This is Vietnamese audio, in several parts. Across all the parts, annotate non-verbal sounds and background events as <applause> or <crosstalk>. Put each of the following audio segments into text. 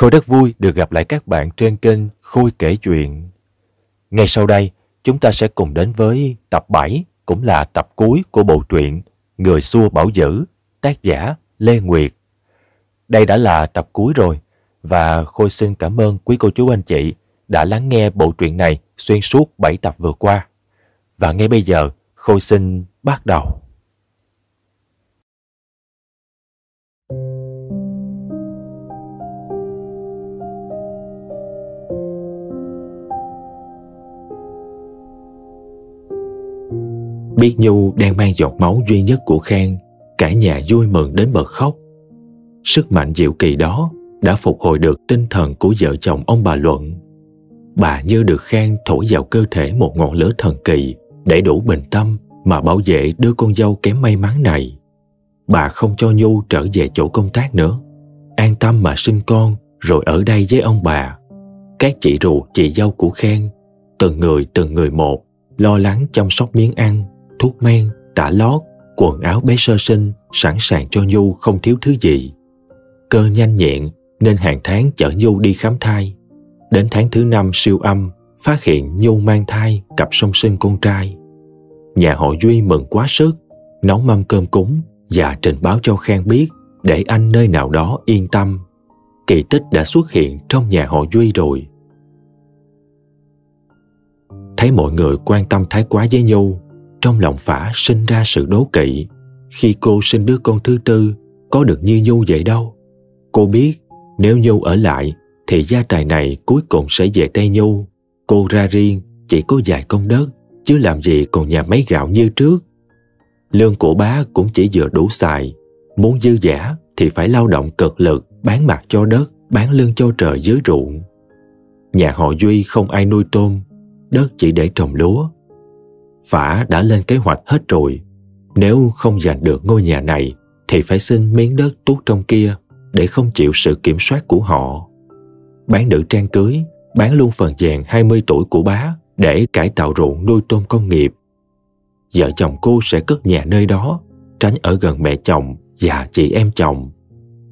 Khôi rất vui được gặp lại các bạn trên kênh Khôi kể chuyện. Ngay sau đây, chúng ta sẽ cùng đến với tập 7, cũng là tập cuối của bộ truyện Người xua bảo dữ, tác giả Lê Nguyệt. Đây đã là tập cuối rồi, và Khôi xin cảm ơn quý cô chú anh chị đã lắng nghe bộ truyện này xuyên suốt 7 tập vừa qua. Và ngay bây giờ, Khôi xin bắt đầu. Biết Nhu đang mang giọt máu duy nhất của Khang, cả nhà vui mừng đến bật khóc. Sức mạnh diệu kỳ đó đã phục hồi được tinh thần của vợ chồng ông bà Luận. Bà như được Khang thổi vào cơ thể một ngọn lửa thần kỳ để đủ bình tâm mà bảo vệ đứa con dâu kém may mắn này. Bà không cho Nhu trở về chỗ công tác nữa. An tâm mà sinh con rồi ở đây với ông bà. Các chị ruột, chị dâu của Khang, từng người từng người một, lo lắng chăm sóc miếng ăn, thuốc men, tả lót, quần áo bé sơ sinh sẵn sàng cho Nhu không thiếu thứ gì. Cơ nhanh nhẹn nên hàng tháng chở Nhu đi khám thai. Đến tháng thứ năm siêu âm, phát hiện Nhu mang thai cặp song sinh con trai. Nhà họ Duy mừng quá sức, nấu mâm cơm cúng và trình báo cho Khang biết để anh nơi nào đó yên tâm. Kỳ tích đã xuất hiện trong nhà họ Duy rồi. Thấy mọi người quan tâm thái quá với Nhu, trong lòng phả sinh ra sự đố kỵ. Khi cô sinh đứa con thứ tư, có được như nhu vậy đâu? Cô biết, nếu nhu ở lại, thì gia tài này cuối cùng sẽ về tay nhu. Cô ra riêng, chỉ có vài công đất, chứ làm gì còn nhà máy gạo như trước. Lương của bá cũng chỉ vừa đủ xài. Muốn dư giả thì phải lao động cực lực, bán mặt cho đất, bán lương cho trời dưới ruộng. Nhà họ duy không ai nuôi tôm, đất chỉ để trồng lúa. Phả đã lên kế hoạch hết rồi. Nếu không giành được ngôi nhà này thì phải xin miếng đất tốt trong kia để không chịu sự kiểm soát của họ. Bán nữ trang cưới, bán luôn phần vàng 20 tuổi của bá để cải tạo ruộng nuôi tôm công nghiệp. Vợ chồng cô sẽ cất nhà nơi đó, tránh ở gần mẹ chồng và chị em chồng.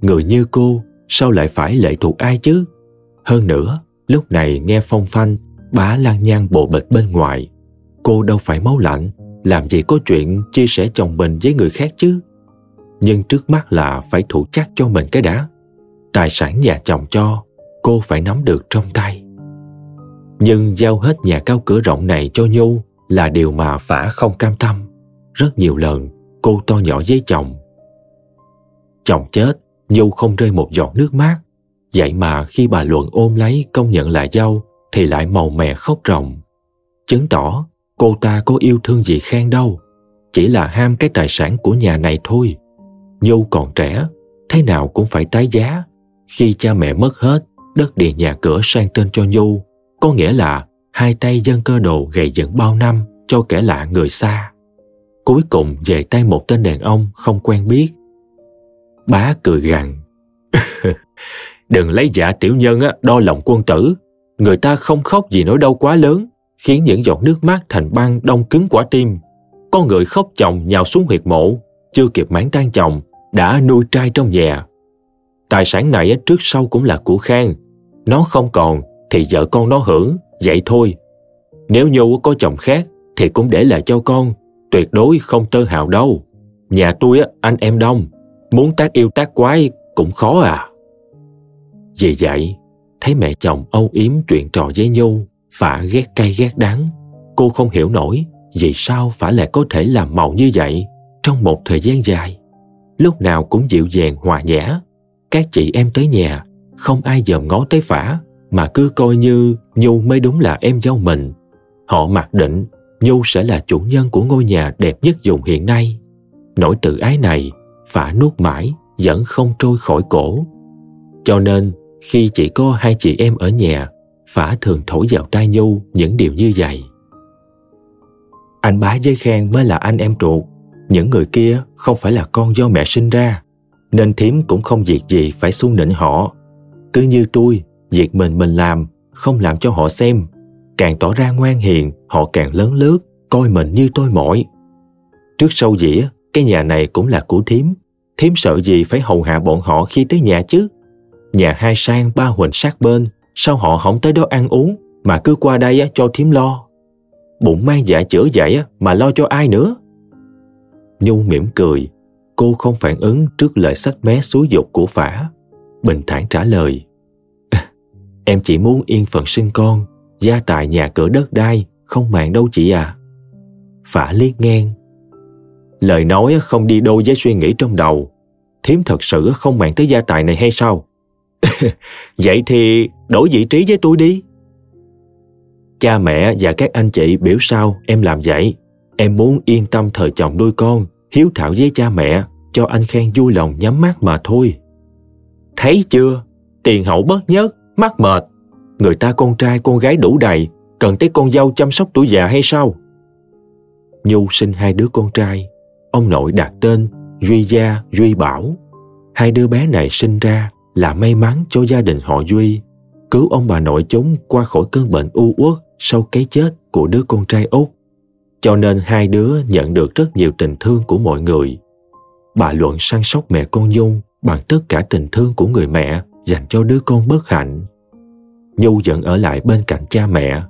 Người như cô sao lại phải lệ thuộc ai chứ? Hơn nữa, lúc này nghe phong phanh, bá lan nhang bộ bịch bên ngoài cô đâu phải máu lạnh, làm gì có chuyện chia sẻ chồng mình với người khác chứ? Nhưng trước mắt là phải thủ chắc cho mình cái đã. Tài sản nhà chồng cho, cô phải nắm được trong tay. Nhưng giao hết nhà cao cửa rộng này cho nhu là điều mà phả không cam tâm. Rất nhiều lần, cô to nhỏ với chồng. Chồng chết, nhu không rơi một giọt nước mắt. Vậy mà khi bà luận ôm lấy công nhận là dâu, thì lại màu mè khóc ròng. Chứng tỏ cô ta có yêu thương gì khen đâu, chỉ là ham cái tài sản của nhà này thôi. Nhu còn trẻ, thế nào cũng phải tái giá. Khi cha mẹ mất hết, đất địa nhà cửa sang tên cho nhu, có nghĩa là hai tay dân cơ đồ gầy dựng bao năm cho kẻ lạ người xa. Cuối cùng về tay một tên đàn ông không quen biết. Bá cười gằn. <laughs> Đừng lấy giả tiểu nhân đo lòng quân tử. Người ta không khóc gì nỗi đau quá lớn khiến những giọt nước mắt thành băng đông cứng quả tim. Con người khóc chồng nhào xuống huyệt mộ, chưa kịp mãn tan chồng, đã nuôi trai trong nhà. Tài sản này trước sau cũng là của Khang. Nó không còn thì vợ con nó hưởng, vậy thôi. Nếu Nhu có chồng khác thì cũng để lại cho con, tuyệt đối không tơ hào đâu. Nhà tôi anh em đông, muốn tác yêu tác quái cũng khó à. Vì vậy, thấy mẹ chồng âu yếm chuyện trò với Nhu Phả ghét cay ghét đắng. Cô không hiểu nổi, Vì sao Phả lại có thể làm màu như vậy Trong một thời gian dài? Lúc nào cũng dịu dàng, hòa nhã. Các chị em tới nhà, Không ai dòm ngó tới Phả, Mà cứ coi như Nhu mới đúng là em dâu mình. Họ mặc định Nhu sẽ là chủ nhân của ngôi nhà đẹp nhất dùng hiện nay. Nỗi tự ái này, Phả nuốt mãi, Vẫn không trôi khỏi cổ. Cho nên, khi chỉ có hai chị em ở nhà Phả thường thổi vào tai Nhu những điều như vậy. Anh bá với khen mới là anh em ruột, những người kia không phải là con do mẹ sinh ra, nên thím cũng không việc gì phải xuống nịnh họ. Cứ như tôi, việc mình mình làm, không làm cho họ xem. Càng tỏ ra ngoan hiền, họ càng lớn lướt, coi mình như tôi mỏi. Trước sau dĩa, cái nhà này cũng là của thím. Thím sợ gì phải hầu hạ bọn họ khi tới nhà chứ. Nhà hai sang ba huỳnh sát bên, sao họ không tới đó ăn uống mà cứ qua đây cho thím lo. Bụng mang dạ chữa vậy mà lo cho ai nữa? Nhu mỉm cười, cô không phản ứng trước lời sách mé xúi dục của phả. Bình thản trả lời. <laughs> Em chỉ muốn yên phận sinh con, gia tài nhà cửa đất đai, không màng đâu chị à. Phả liếc ngang. Lời nói không đi đôi với suy nghĩ trong đầu. Thiếm thật sự không màng tới gia tài này hay sao? <laughs> Vậy thì đổi vị trí với tôi đi. Cha mẹ và các anh chị biểu sao em làm vậy. Em muốn yên tâm thời chồng nuôi con, hiếu thảo với cha mẹ, cho anh khen vui lòng nhắm mắt mà thôi. Thấy chưa? Tiền hậu bất nhất, mắc mệt. Người ta con trai con gái đủ đầy, cần tới con dâu chăm sóc tuổi già hay sao? Nhu sinh hai đứa con trai, ông nội đặt tên Duy Gia, Duy Bảo. Hai đứa bé này sinh ra là may mắn cho gia đình họ Duy, cứu ông bà nội chúng qua khỏi cơn bệnh u uất sau cái chết của đứa con trai út. Cho nên hai đứa nhận được rất nhiều tình thương của mọi người. Bà Luận săn sóc mẹ con Nhung bằng tất cả tình thương của người mẹ dành cho đứa con bất hạnh. Nhu vẫn ở lại bên cạnh cha mẹ.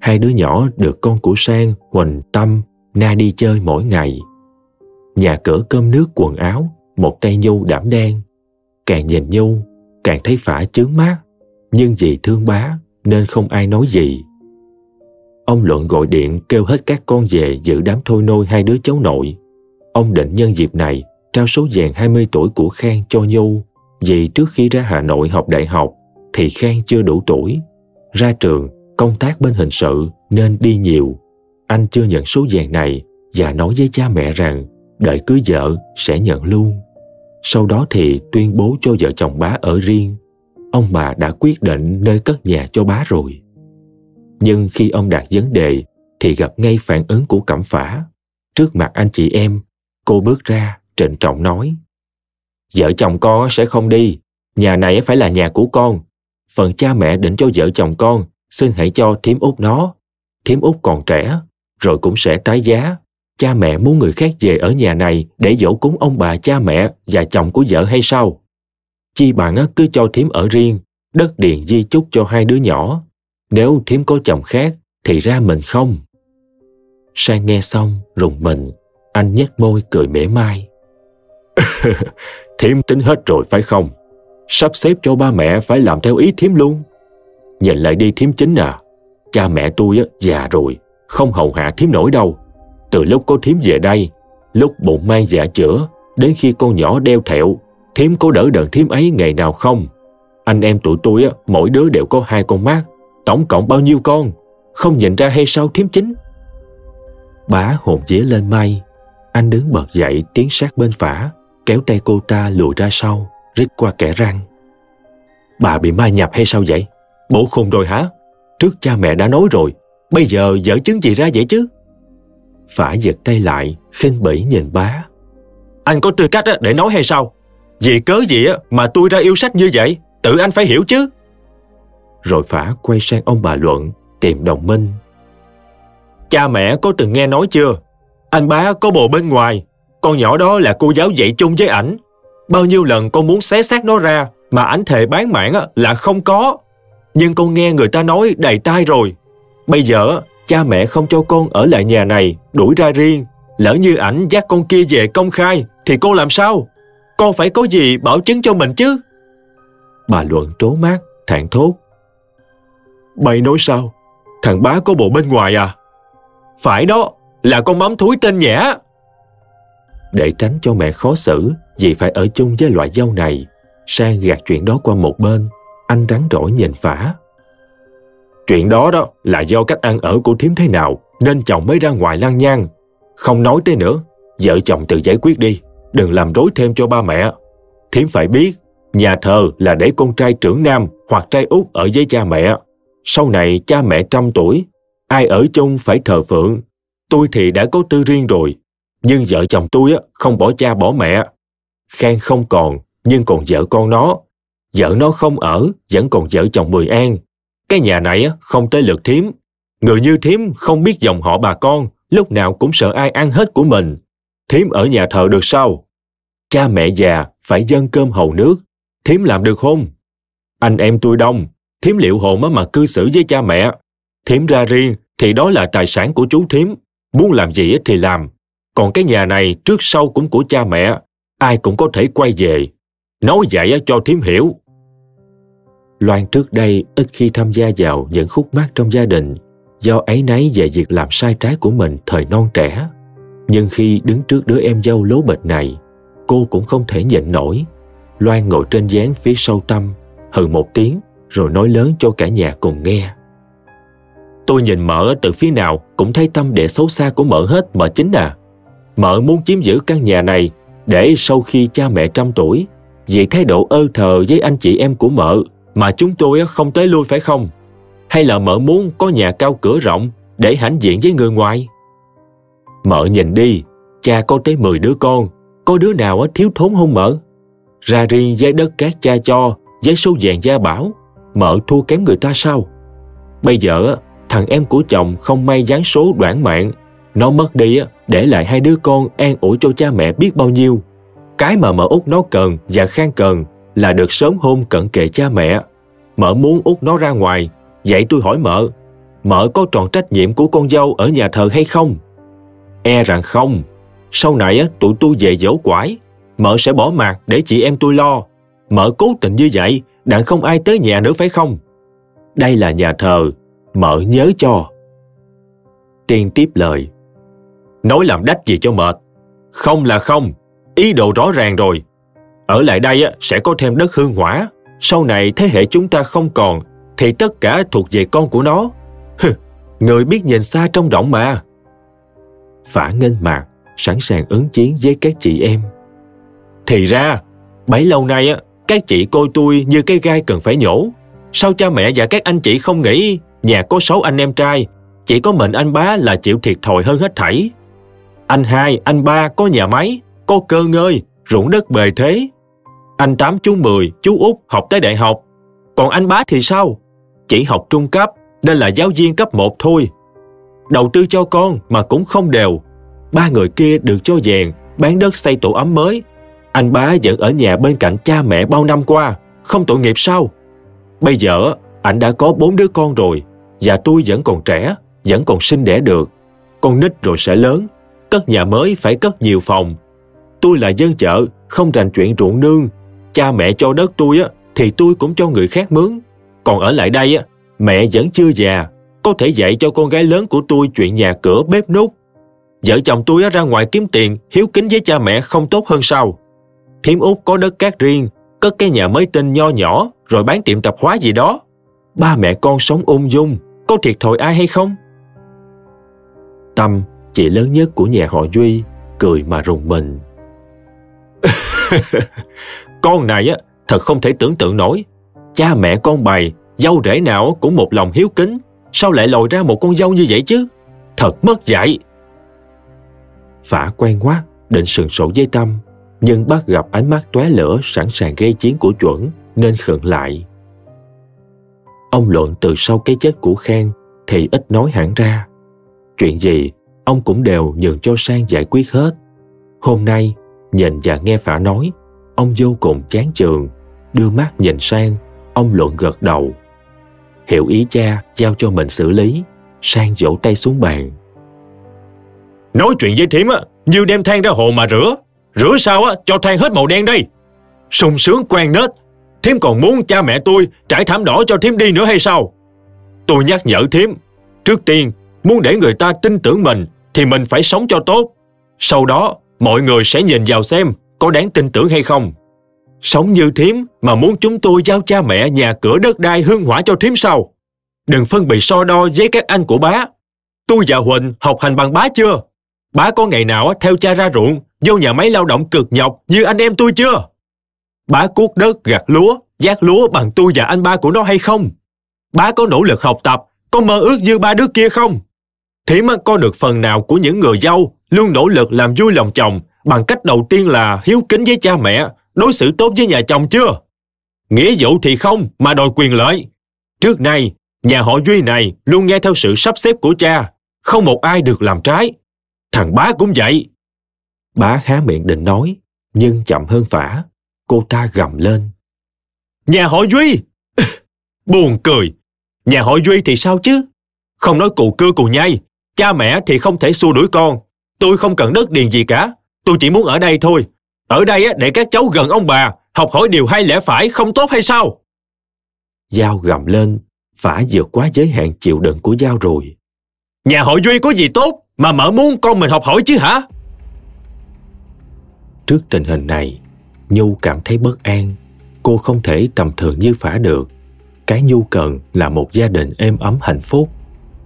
Hai đứa nhỏ được con của Sang, Huỳnh, Tâm, Na đi chơi mỗi ngày. Nhà cửa cơm nước quần áo, một tay Nhu đảm đen. Càng nhìn Nhu, càng thấy phả chướng mát. Nhưng vì thương bá nên không ai nói gì. Ông Luận gọi điện kêu hết các con về giữ đám thôi nôi hai đứa cháu nội. Ông định nhân dịp này trao số vàng 20 tuổi của Khang cho Nhu vì trước khi ra Hà Nội học đại học thì Khang chưa đủ tuổi. Ra trường, công tác bên hình sự nên đi nhiều. Anh chưa nhận số vàng này và nói với cha mẹ rằng đợi cưới vợ sẽ nhận luôn. Sau đó thì tuyên bố cho vợ chồng bá ở riêng. Ông bà đã quyết định nơi cất nhà cho bá rồi. Nhưng khi ông đặt vấn đề thì gặp ngay phản ứng của cẩm phả. Trước mặt anh chị em, cô bước ra trịnh trọng nói Vợ chồng con sẽ không đi, nhà này phải là nhà của con. Phần cha mẹ định cho vợ chồng con, xin hãy cho thiếm út nó. Thiếm út còn trẻ, rồi cũng sẽ tái giá. Cha mẹ muốn người khác về ở nhà này để dỗ cúng ông bà cha mẹ và chồng của vợ hay sao? Chi bạn cứ cho thiếm ở riêng, đất điền di chúc cho hai đứa nhỏ. Nếu thiếm có chồng khác, thì ra mình không. Sang nghe xong, rùng mình, anh nhếch môi cười mỉa mai. <laughs> Thiếm tính hết rồi phải không? Sắp xếp cho ba mẹ phải làm theo ý thiếm luôn. Nhìn lại đi thiếm chính à. Cha mẹ tôi á, già rồi, không hầu hạ thiếm nổi đâu. Từ lúc có Thím về đây, lúc bụng mang dạ chữa, đến khi con nhỏ đeo thẹo, Thím có đỡ đần Thím ấy ngày nào không? Anh em tụi tôi á, mỗi đứa đều có hai con mắt, tổng cộng bao nhiêu con? Không nhìn ra hay sao Thím chính? Bá hồn dế lên may, anh đứng bật dậy tiến sát bên phả, kéo tay cô ta lùi ra sau, rít qua kẻ răng. Bà bị ma nhập hay sao vậy? Bộ khùng rồi hả? Trước cha mẹ đã nói rồi, bây giờ dở chứng gì ra vậy chứ? Phải giật tay lại, khinh bỉ nhìn bá. Anh có tư cách để nói hay sao? Vì cớ gì mà tôi ra yêu sách như vậy, tự anh phải hiểu chứ. Rồi Phả quay sang ông bà Luận, tìm đồng minh. Cha mẹ có từng nghe nói chưa? Anh bá có bồ bên ngoài, con nhỏ đó là cô giáo dạy chung với ảnh. Bao nhiêu lần con muốn xé xác nó ra, mà ảnh thề bán mạng là không có. Nhưng con nghe người ta nói đầy tai rồi. Bây giờ, cha mẹ không cho con ở lại nhà này, đuổi ra riêng. Lỡ như ảnh dắt con kia về công khai, thì con làm sao? Con phải có gì bảo chứng cho mình chứ? Bà Luận trố mát, thản thốt. Bày nói sao? Thằng bá có bộ bên ngoài à? Phải đó, là con mắm thúi tên nhã. Để tránh cho mẹ khó xử vì phải ở chung với loại dâu này, Sang gạt chuyện đó qua một bên, anh rắn rỏi nhìn phả. Chuyện đó đó là do cách ăn ở của thím thế nào nên chồng mới ra ngoài lăng nhăng. Không nói tới nữa, vợ chồng tự giải quyết đi, đừng làm rối thêm cho ba mẹ. Thím phải biết, nhà thờ là để con trai trưởng nam hoặc trai út ở với cha mẹ. Sau này cha mẹ trăm tuổi, ai ở chung phải thờ phượng. Tôi thì đã có tư riêng rồi, nhưng vợ chồng tôi không bỏ cha bỏ mẹ. Khang không còn, nhưng còn vợ con nó. Vợ nó không ở, vẫn còn vợ chồng Mười An. Cái nhà này á, không tới lượt thiếm. Người như thiếm không biết dòng họ bà con, lúc nào cũng sợ ai ăn hết của mình. Thiếm ở nhà thờ được sao? Cha mẹ già phải dâng cơm hầu nước. Thiếm làm được không? Anh em tôi đông, thiếm liệu hồn mà cư xử với cha mẹ. Thiếm ra riêng thì đó là tài sản của chú thiếm. Muốn làm gì thì làm. Còn cái nhà này trước sau cũng của cha mẹ. Ai cũng có thể quay về. Nói vậy cho thiếm hiểu. Loan trước đây ít khi tham gia vào những khúc mắc trong gia đình do ấy nấy về việc làm sai trái của mình thời non trẻ. Nhưng khi đứng trước đứa em dâu lố bịch này, cô cũng không thể nhịn nổi. Loan ngồi trên gián phía sau tâm, hừ một tiếng rồi nói lớn cho cả nhà cùng nghe. Tôi nhìn mợ từ phía nào cũng thấy tâm địa xấu xa của mợ hết mợ chính à. Mợ muốn chiếm giữ căn nhà này để sau khi cha mẹ trăm tuổi, vì thái độ ơ thờ với anh chị em của mợ mà chúng tôi không tới lui phải không? Hay là mợ muốn có nhà cao cửa rộng để hãnh diện với người ngoài? Mợ nhìn đi, cha có tới 10 đứa con, có đứa nào thiếu thốn không mợ? Ra riêng với đất cát cha cho, với số vàng gia bảo, mợ thua kém người ta sao? Bây giờ, thằng em của chồng không may gián số đoạn mạng, nó mất đi để lại hai đứa con an ủi cho cha mẹ biết bao nhiêu. Cái mà mợ út nó cần và khang cần là được sớm hôn cận kề cha mẹ. Mợ muốn út nó ra ngoài, vậy tôi hỏi mợ, mợ có tròn trách nhiệm của con dâu ở nhà thờ hay không? E rằng không. Sau này tụi tôi về dỗ quải, mợ sẽ bỏ mặt để chị em tôi lo. Mợ cố tình như vậy, đặng không ai tới nhà nữa phải không? Đây là nhà thờ, mợ nhớ cho. Tiên tiếp lời. Nói làm đách gì cho mệt. Không là không, ý đồ rõ ràng rồi. Ở lại đây sẽ có thêm đất hương hỏa. Sau này thế hệ chúng ta không còn, thì tất cả thuộc về con của nó. Hừ, người biết nhìn xa trong rộng mà phả nghênh mạc, sẵn sàng ứng chiến với các chị em. Thì ra, bấy lâu nay á, các chị coi tôi như cái gai cần phải nhổ. Sao cha mẹ và các anh chị không nghĩ nhà có sáu anh em trai, chỉ có mình anh bá là chịu thiệt thòi hơn hết thảy. Anh hai, anh ba có nhà máy, có cơ ngơi, ruộng đất bề thế. Anh tám chú mười, chú út học tới đại học. Còn anh bá thì sao? Chỉ học trung cấp, nên là giáo viên cấp 1 thôi đầu tư cho con mà cũng không đều. Ba người kia được cho vàng, bán đất xây tổ ấm mới. Anh bá vẫn ở nhà bên cạnh cha mẹ bao năm qua, không tội nghiệp sao? Bây giờ, anh đã có bốn đứa con rồi, và tôi vẫn còn trẻ, vẫn còn sinh đẻ được. Con nít rồi sẽ lớn, cất nhà mới phải cất nhiều phòng. Tôi là dân chợ, không rành chuyện ruộng nương. Cha mẹ cho đất tôi á, thì tôi cũng cho người khác mướn. Còn ở lại đây á, mẹ vẫn chưa già, có thể dạy cho con gái lớn của tôi chuyện nhà cửa bếp nút. Vợ chồng tôi ra ngoài kiếm tiền, hiếu kính với cha mẹ không tốt hơn sao? Thiếm út có đất cát riêng, cất cái nhà mới tinh nho nhỏ, rồi bán tiệm tạp hóa gì đó. Ba mẹ con sống ung dung, có thiệt thòi ai hay không? Tâm, chị lớn nhất của nhà họ Duy, cười mà rùng mình. <laughs> con này á, thật không thể tưởng tượng nổi. Cha mẹ con bày, dâu rể nào cũng một lòng hiếu kính, Sao lại lòi ra một con dâu như vậy chứ? Thật mất dạy. Phả quen quá, định sừng sổ dây Tâm, nhưng bắt gặp ánh mắt tóe lửa sẵn sàng gây chiến của chuẩn nên khựng lại. Ông luận từ sau cái chết của Khang thì ít nói hẳn ra. Chuyện gì, ông cũng đều nhường cho Sang giải quyết hết. Hôm nay, nhìn và nghe Phả nói, ông vô cùng chán trường, đưa mắt nhìn sang, ông luận gật đầu. Hiểu ý cha giao cho mình xử lý. Sang vỗ tay xuống bàn. Nói chuyện với thím á như đem than ra hồ mà rửa. Rửa sao á cho than hết màu đen đây. Sung sướng quen nết. Thím còn muốn cha mẹ tôi trải thảm đỏ cho thím đi nữa hay sao? Tôi nhắc nhở thím trước tiên muốn để người ta tin tưởng mình thì mình phải sống cho tốt. Sau đó mọi người sẽ nhìn vào xem có đáng tin tưởng hay không Sống như thím mà muốn chúng tôi giao cha mẹ nhà cửa đất đai hương hỏa cho thím sao? Đừng phân biệt so đo với các anh của bá. Tôi và Huỳnh học hành bằng bá chưa? Bá có ngày nào theo cha ra ruộng, vô nhà máy lao động cực nhọc như anh em tôi chưa? Bá cuốc đất gặt lúa, giác lúa bằng tôi và anh ba của nó hay không? Bá có nỗ lực học tập, có mơ ước như ba đứa kia không? Thím có được phần nào của những người dâu luôn nỗ lực làm vui lòng chồng bằng cách đầu tiên là hiếu kính với cha mẹ, đối xử tốt với nhà chồng chưa? Nghĩa vụ thì không, mà đòi quyền lợi. Trước nay, nhà họ Duy này luôn nghe theo sự sắp xếp của cha, không một ai được làm trái. Thằng bá cũng vậy. Bá há miệng định nói, nhưng chậm hơn phả. Cô ta gầm lên. Nhà họ Duy, <laughs> Buồn cười. Nhà họ Duy thì sao chứ? Không nói cụ cưa cụ nhai, cha mẹ thì không thể xua đuổi con. Tôi không cần đất điền gì cả, tôi chỉ muốn ở đây thôi. Ở đây để các cháu gần ông bà, học hỏi điều hay lẽ phải không tốt hay sao? Giao gầm lên, phả vượt quá giới hạn chịu đựng của Giao rồi. Nhà họ Duy có gì tốt mà mở muốn con mình học hỏi chứ hả? Trước tình hình này, Nhu cảm thấy bất an. Cô không thể tầm thường như phả được. Cái Nhu cần là một gia đình êm ấm hạnh phúc.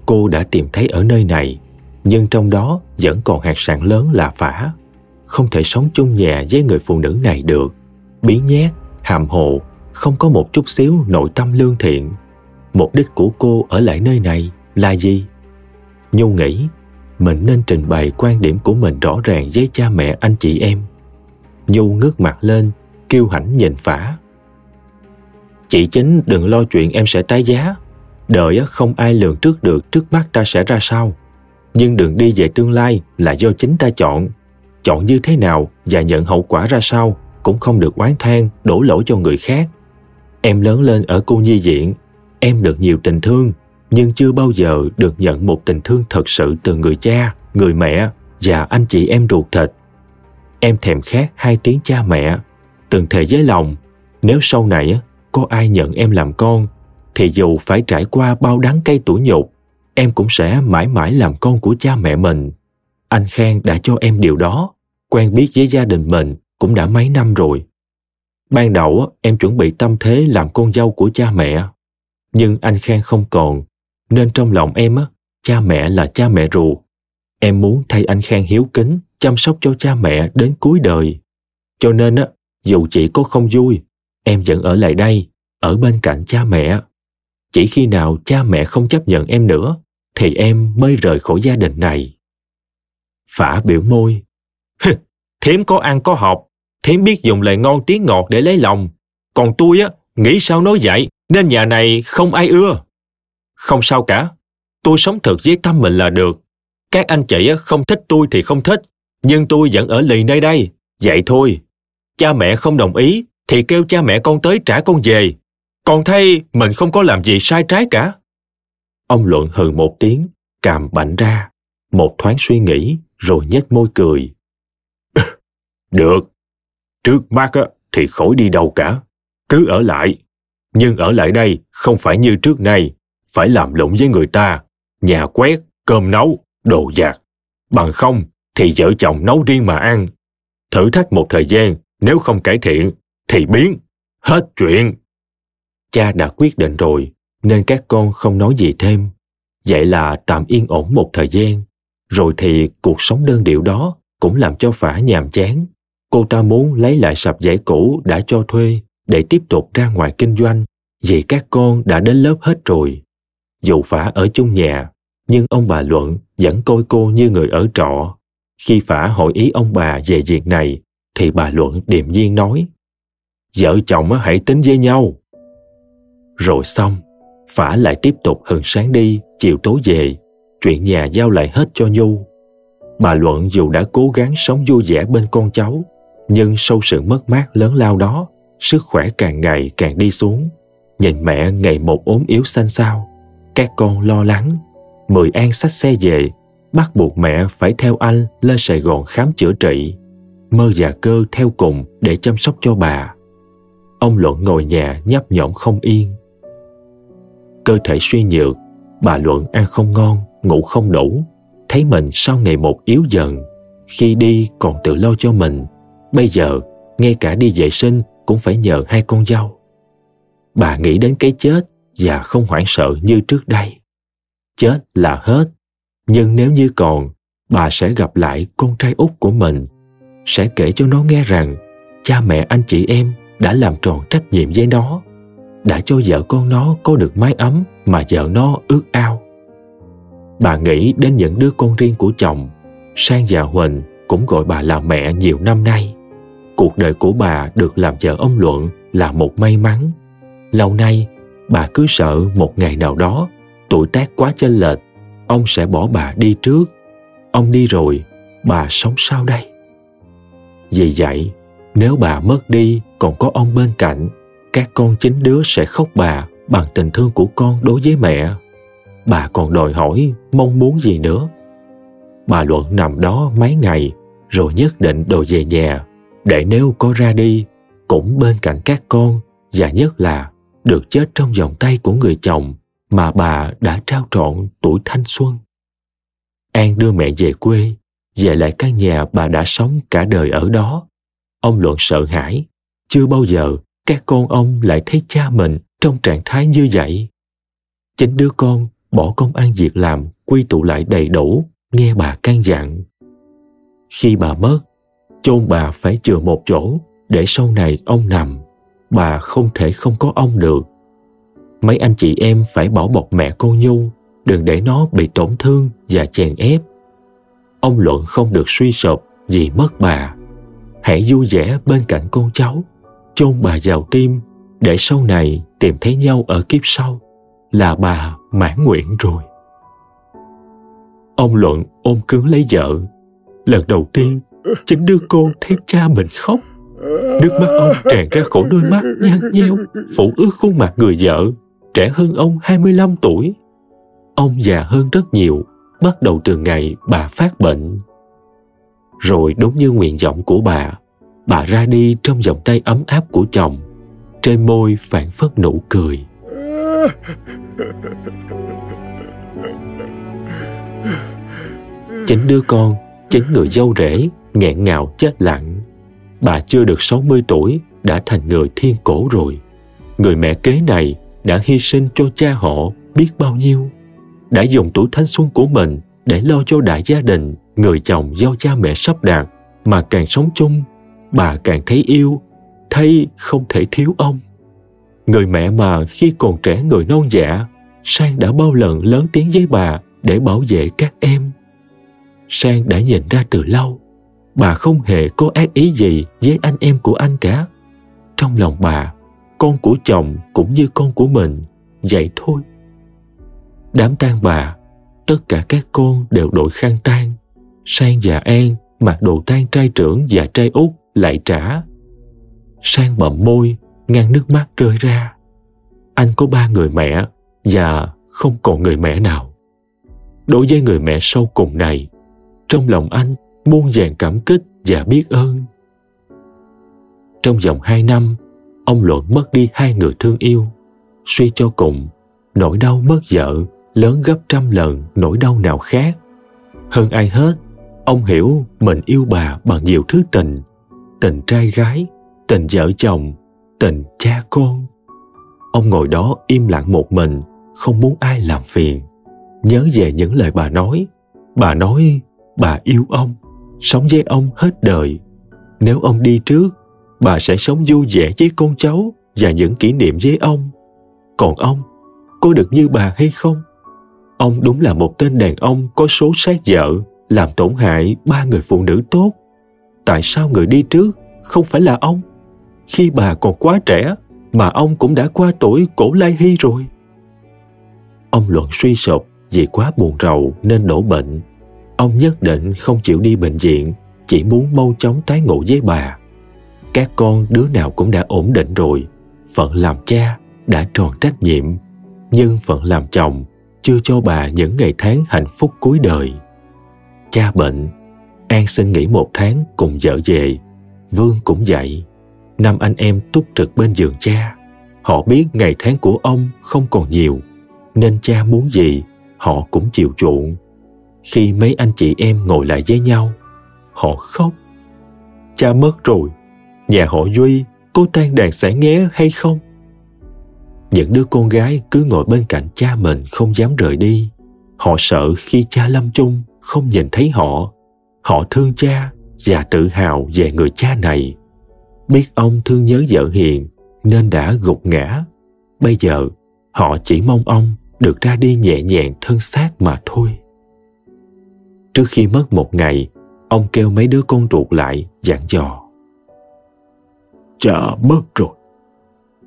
Cô đã tìm thấy ở nơi này, nhưng trong đó vẫn còn hạt sản lớn là phả. Không thể sống chung nhà với người phụ nữ này được. Biến nhát, hàm hồ, không có một chút xíu nội tâm lương thiện. Mục đích của cô ở lại nơi này là gì? Nhu nghĩ mình nên trình bày quan điểm của mình rõ ràng với cha mẹ anh chị em. Nhu ngước mặt lên, kêu hãnh nhìn phả. Chị chính đừng lo chuyện em sẽ tái giá. Đời không ai lường trước được trước mắt ta sẽ ra sao. Nhưng đường đi về tương lai là do chính ta chọn. Chọn như thế nào và nhận hậu quả ra sao cũng không được oán than, đổ lỗi cho người khác. Em lớn lên ở cô nhi viện, em được nhiều tình thương, nhưng chưa bao giờ được nhận một tình thương thật sự từ người cha, người mẹ và anh chị em ruột thịt. Em thèm khát hai tiếng cha mẹ, từng thề với lòng, nếu sau này có ai nhận em làm con, thì dù phải trải qua bao đắng cay tủi nhục, em cũng sẽ mãi mãi làm con của cha mẹ mình. Anh Khang đã cho em điều đó, quen biết với gia đình mình cũng đã mấy năm rồi. Ban đầu em chuẩn bị tâm thế làm con dâu của cha mẹ, nhưng anh Khang không còn, nên trong lòng em cha mẹ là cha mẹ ruột. Em muốn thay anh Khang hiếu kính, chăm sóc cho cha mẹ đến cuối đời. Cho nên á, dù chị có không vui, em vẫn ở lại đây, ở bên cạnh cha mẹ. Chỉ khi nào cha mẹ không chấp nhận em nữa, thì em mới rời khỏi gia đình này. Phả biểu môi. Thiếm có ăn có học, Thiếm biết dùng lời ngon tiếng ngọt để lấy lòng. Còn tôi á, nghĩ sao nói vậy, nên nhà này không ai ưa. Không sao cả, tôi sống thật với tâm mình là được. Các anh chị không thích tôi thì không thích, nhưng tôi vẫn ở lì nơi đây. Vậy thôi, cha mẹ không đồng ý thì kêu cha mẹ con tới trả con về. Còn thay mình không có làm gì sai trái cả. Ông Luận hừ một tiếng, càm bảnh ra, một thoáng suy nghĩ rồi nhếch môi cười. <laughs> Được, trước mắt thì khỏi đi đâu cả, cứ ở lại. Nhưng ở lại đây không phải như trước nay, phải làm lụng với người ta, nhà quét, cơm nấu, đồ giặt. Bằng không thì vợ chồng nấu riêng mà ăn. Thử thách một thời gian, nếu không cải thiện, thì biến. Hết chuyện. Cha đã quyết định rồi, nên các con không nói gì thêm. Vậy là tạm yên ổn một thời gian. Rồi thì cuộc sống đơn điệu đó cũng làm cho phả nhàm chán. Cô ta muốn lấy lại sập giải cũ đã cho thuê để tiếp tục ra ngoài kinh doanh vì các con đã đến lớp hết rồi. Dù phả ở chung nhà, nhưng ông bà Luận vẫn coi cô như người ở trọ. Khi phả hội ý ông bà về việc này, thì bà Luận điềm nhiên nói Vợ chồng hãy tính với nhau. Rồi xong, phả lại tiếp tục hừng sáng đi, chiều tối về, chuyện nhà giao lại hết cho Nhu. Bà Luận dù đã cố gắng sống vui vẻ bên con cháu, nhưng sau sự mất mát lớn lao đó, sức khỏe càng ngày càng đi xuống. Nhìn mẹ ngày một ốm yếu xanh xao, các con lo lắng. Mười An xách xe về, bắt buộc mẹ phải theo anh lên Sài Gòn khám chữa trị. Mơ già cơ theo cùng để chăm sóc cho bà. Ông Luận ngồi nhà nhấp nhổm không yên. Cơ thể suy nhược, bà Luận ăn không ngon, ngủ không đủ. Thấy mình sau ngày một yếu dần, khi đi còn tự lo cho mình. Bây giờ, ngay cả đi vệ sinh cũng phải nhờ hai con dâu. Bà nghĩ đến cái chết và không hoảng sợ như trước đây. Chết là hết, nhưng nếu như còn, bà sẽ gặp lại con trai út của mình, sẽ kể cho nó nghe rằng cha mẹ anh chị em đã làm tròn trách nhiệm với nó, đã cho vợ con nó có được mái ấm mà vợ nó ước ao. Bà nghĩ đến những đứa con riêng của chồng, Sang và Huỳnh cũng gọi bà là mẹ nhiều năm nay. Cuộc đời của bà được làm vợ ông Luận là một may mắn. Lâu nay, bà cứ sợ một ngày nào đó tuổi tác quá chênh lệch ông sẽ bỏ bà đi trước ông đi rồi bà sống sao đây vì vậy nếu bà mất đi còn có ông bên cạnh các con chính đứa sẽ khóc bà bằng tình thương của con đối với mẹ bà còn đòi hỏi mong muốn gì nữa. Bà luận nằm đó mấy ngày, rồi nhất định đồ về nhà, để nếu có ra đi, cũng bên cạnh các con, và nhất là được chết trong vòng tay của người chồng mà bà đã trao trọn tuổi thanh xuân. An đưa mẹ về quê, về lại căn nhà bà đã sống cả đời ở đó. Ông luận sợ hãi, chưa bao giờ các con ông lại thấy cha mình trong trạng thái như vậy. Chính đứa con bỏ công ăn việc làm, quy tụ lại đầy đủ, nghe bà can dặn khi bà mất, chôn bà phải chừa một chỗ, để sau này ông nằm. Bà không thể không có ông được. Mấy anh chị em phải bảo bọc mẹ cô nhu, đừng để nó bị tổn thương và chèn ép. Ông luận không được suy sụp vì mất bà. Hãy vui vẻ bên cạnh con cháu, chôn bà vào tim, để sau này tìm thấy nhau ở kiếp sau là bà mãn nguyện rồi. Ông luận ôm cứng lấy vợ. Lần đầu tiên, chính đứa cô thấy cha mình khóc. Nước mắt ông tràn ra khỏi đôi mắt nhăn nheo, phủ ướt khuôn mặt người vợ. Trẻ hơn ông 25 tuổi. Ông già hơn rất nhiều, bắt đầu từ ngày bà phát bệnh. Rồi đúng như nguyện vọng của bà bà ra đi trong vòng tay ấm áp của chồng. Trên môi phản phất nụ cười chính đứa con, chính người dâu rể, nghẹn ngào chết lặng. Bà chưa được 60 tuổi, đã thành người thiên cổ rồi. Người mẹ kế này đã hy sinh cho cha họ biết bao nhiêu. Đã dùng tuổi thanh xuân của mình để lo cho đại gia đình, người chồng do cha mẹ sắp đặt mà càng sống chung, bà càng thấy yêu thấy không thể thiếu ông người mẹ mà khi còn trẻ người non dạ sang đã bao lần lớn tiếng với bà để bảo vệ các em. Sang đã nhìn ra từ lâu, bà không hề có ác ý gì với anh em của anh cả. Trong lòng bà, con của chồng cũng như con của mình, vậy thôi. Đám tang bà, tất cả các con đều đội khăn tang. Sang và an mặc đồ tang trai trưởng và trai út lại trả. Sang bậm môi ngăn nước mắt rơi ra. Anh có ba người mẹ và không còn người mẹ nào. Đối với người mẹ sâu cùng này, trong lòng anh muôn vàng cảm kích và biết ơn. Trong vòng hai năm, ông luận mất đi hai người thương yêu. Suy cho cùng, nỗi đau mất vợ lớn gấp trăm lần nỗi đau nào khác. Hơn ai hết, ông hiểu mình yêu bà bằng nhiều thứ tình tình trai gái, tình vợ chồng tình cha con. Ông ngồi đó im lặng một mình, không muốn ai làm phiền. Nhớ về những lời bà nói. Bà nói, bà yêu ông, sống với ông hết đời. Nếu ông đi trước, bà sẽ sống vui vẻ với con cháu và những kỷ niệm với ông. Còn ông, có được như bà hay không? Ông đúng là một tên đàn ông có số sát vợ, làm tổn hại ba người phụ nữ tốt. Tại sao người đi trước không phải là ông? Khi bà còn quá trẻ mà ông cũng đã qua tuổi cổ lai hy rồi. Ông luận suy sụp vì quá buồn rầu nên đổ bệnh. Ông nhất định không chịu đi bệnh viện, chỉ muốn mau chóng tái ngộ với bà. Các con đứa nào cũng đã ổn định rồi, phận làm cha đã tròn trách nhiệm, nhưng phận làm chồng chưa cho bà những ngày tháng hạnh phúc cuối đời. Cha bệnh, an xin nghỉ một tháng cùng vợ về, vương cũng vậy năm anh em túc trực bên giường cha. Họ biết ngày tháng của ông không còn nhiều, nên cha muốn gì, họ cũng chịu chuộng. Khi mấy anh chị em ngồi lại với nhau, họ khóc. Cha mất rồi, nhà họ duy có tan đàn sẽ nghe hay không? Những đứa con gái cứ ngồi bên cạnh cha mình không dám rời đi. Họ sợ khi cha lâm chung không nhìn thấy họ. Họ thương cha và tự hào về người cha này biết ông thương nhớ vợ hiền, nên đã gục ngã. Bây giờ, họ chỉ mong ông được ra đi nhẹ nhàng thân xác mà thôi. Trước khi mất một ngày, ông kêu mấy đứa con ruột lại dặn dò. Cha mất rồi.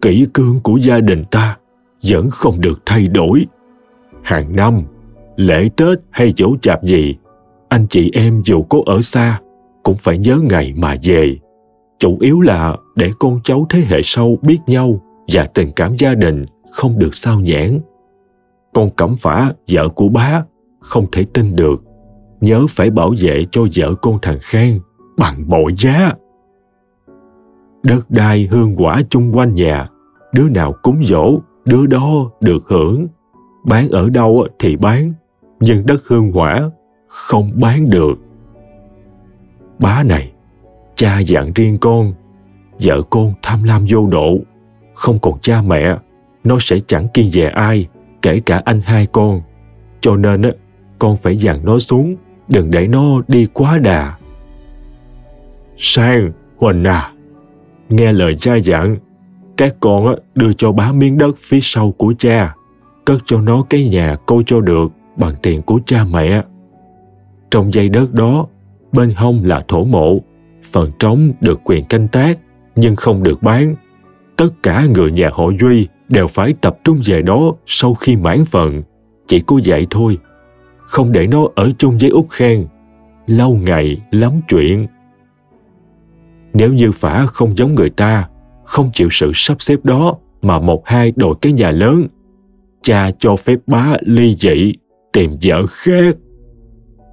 Kỷ cương của gia đình ta vẫn không được thay đổi. Hàng năm, lễ tết hay dỗ chạp gì, anh chị em dù có ở xa cũng phải nhớ ngày mà về chủ yếu là để con cháu thế hệ sau biết nhau và tình cảm gia đình không được sao nhãn. Con cẩm phả, vợ của bá, không thể tin được. Nhớ phải bảo vệ cho vợ con thằng Khang bằng mọi giá. Đất đai hương quả chung quanh nhà, đứa nào cúng dỗ, đứa đó được hưởng. Bán ở đâu thì bán, nhưng đất hương quả không bán được. Bá này, cha dặn riêng con, vợ con tham lam vô độ, không còn cha mẹ, nó sẽ chẳng kiên dè ai, kể cả anh hai con. Cho nên á, con phải dặn nó xuống, đừng để nó đi quá đà. Sang, Huỳnh à, nghe lời cha dặn, các con á, đưa cho bá miếng đất phía sau của cha, cất cho nó cái nhà cô cho được bằng tiền của cha mẹ. Trong dây đất đó, bên hông là thổ mộ, phần trống được quyền canh tác nhưng không được bán. Tất cả người nhà họ Duy đều phải tập trung về đó sau khi mãn phận Chỉ có vậy thôi. Không để nó ở chung với Út Khang. Lâu ngày lắm chuyện. Nếu như phả không giống người ta, không chịu sự sắp xếp đó mà một hai đổi cái nhà lớn, cha cho phép bá ly dị, tìm vợ khác.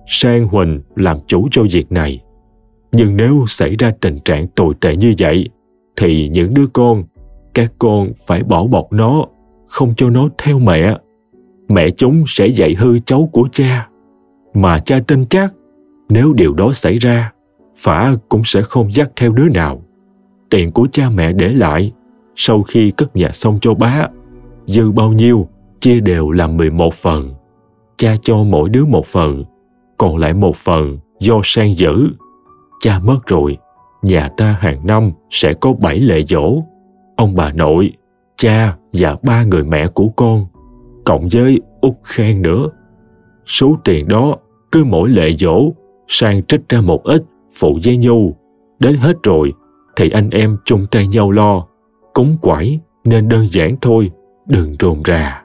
Sang Huỳnh làm chủ cho việc này. Nhưng nếu xảy ra tình trạng tồi tệ như vậy, thì những đứa con, các con phải bỏ bọc nó, không cho nó theo mẹ. Mẹ chúng sẽ dạy hư cháu của cha. Mà cha tin chắc, nếu điều đó xảy ra, Phả cũng sẽ không dắt theo đứa nào. Tiền của cha mẹ để lại, sau khi cất nhà xong cho bá, dư bao nhiêu, chia đều làm 11 phần. Cha cho mỗi đứa một phần, còn lại một phần do sang giữ. Cha mất rồi, nhà ta hàng năm sẽ có bảy lệ dỗ. Ông bà nội, cha và ba người mẹ của con, cộng với út khen nữa. Số tiền đó cứ mỗi lệ dỗ sang trích ra một ít phụ dây nhu. Đến hết rồi thì anh em chung tay nhau lo. Cúng quẩy nên đơn giản thôi, đừng rồn rà.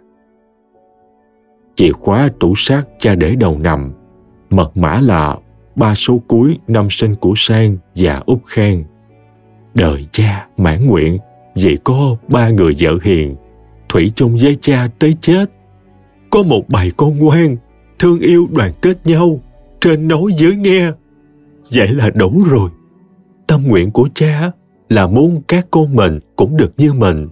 Chìa khóa tủ sát cha để đầu nằm, mật mã là ba số cuối năm sinh của Sang và Úc Khang. Đời cha mãn nguyện vì có ba người vợ hiền, thủy chung với cha tới chết. Có một bầy con ngoan, thương yêu đoàn kết nhau, trên nói dưới nghe. Vậy là đủ rồi. Tâm nguyện của cha là muốn các con mình cũng được như mình.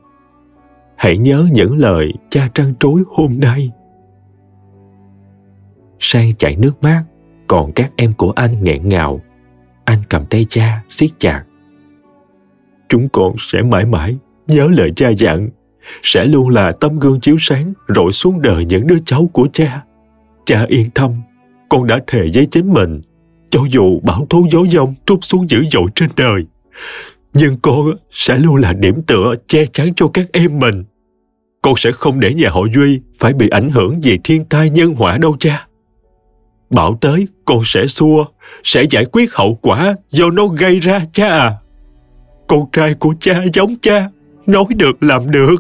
Hãy nhớ những lời cha trăn trối hôm nay. Sang chảy nước mắt, còn các em của anh nghẹn ngào. Anh cầm tay cha siết chặt. Chúng con sẽ mãi mãi nhớ lời cha dặn, sẽ luôn là tấm gương chiếu sáng rọi xuống đời những đứa cháu của cha. Cha yên tâm, con đã thề với chính mình, cho dù bão tố gió giông trút xuống dữ dội trên đời, nhưng con sẽ luôn là điểm tựa che chắn cho các em mình. Con sẽ không để nhà họ Duy phải bị ảnh hưởng vì thiên tai nhân họa đâu cha. Bảo tới con sẽ xua, sẽ giải quyết hậu quả do nó gây ra cha à. Con trai của cha giống cha, nói được làm được.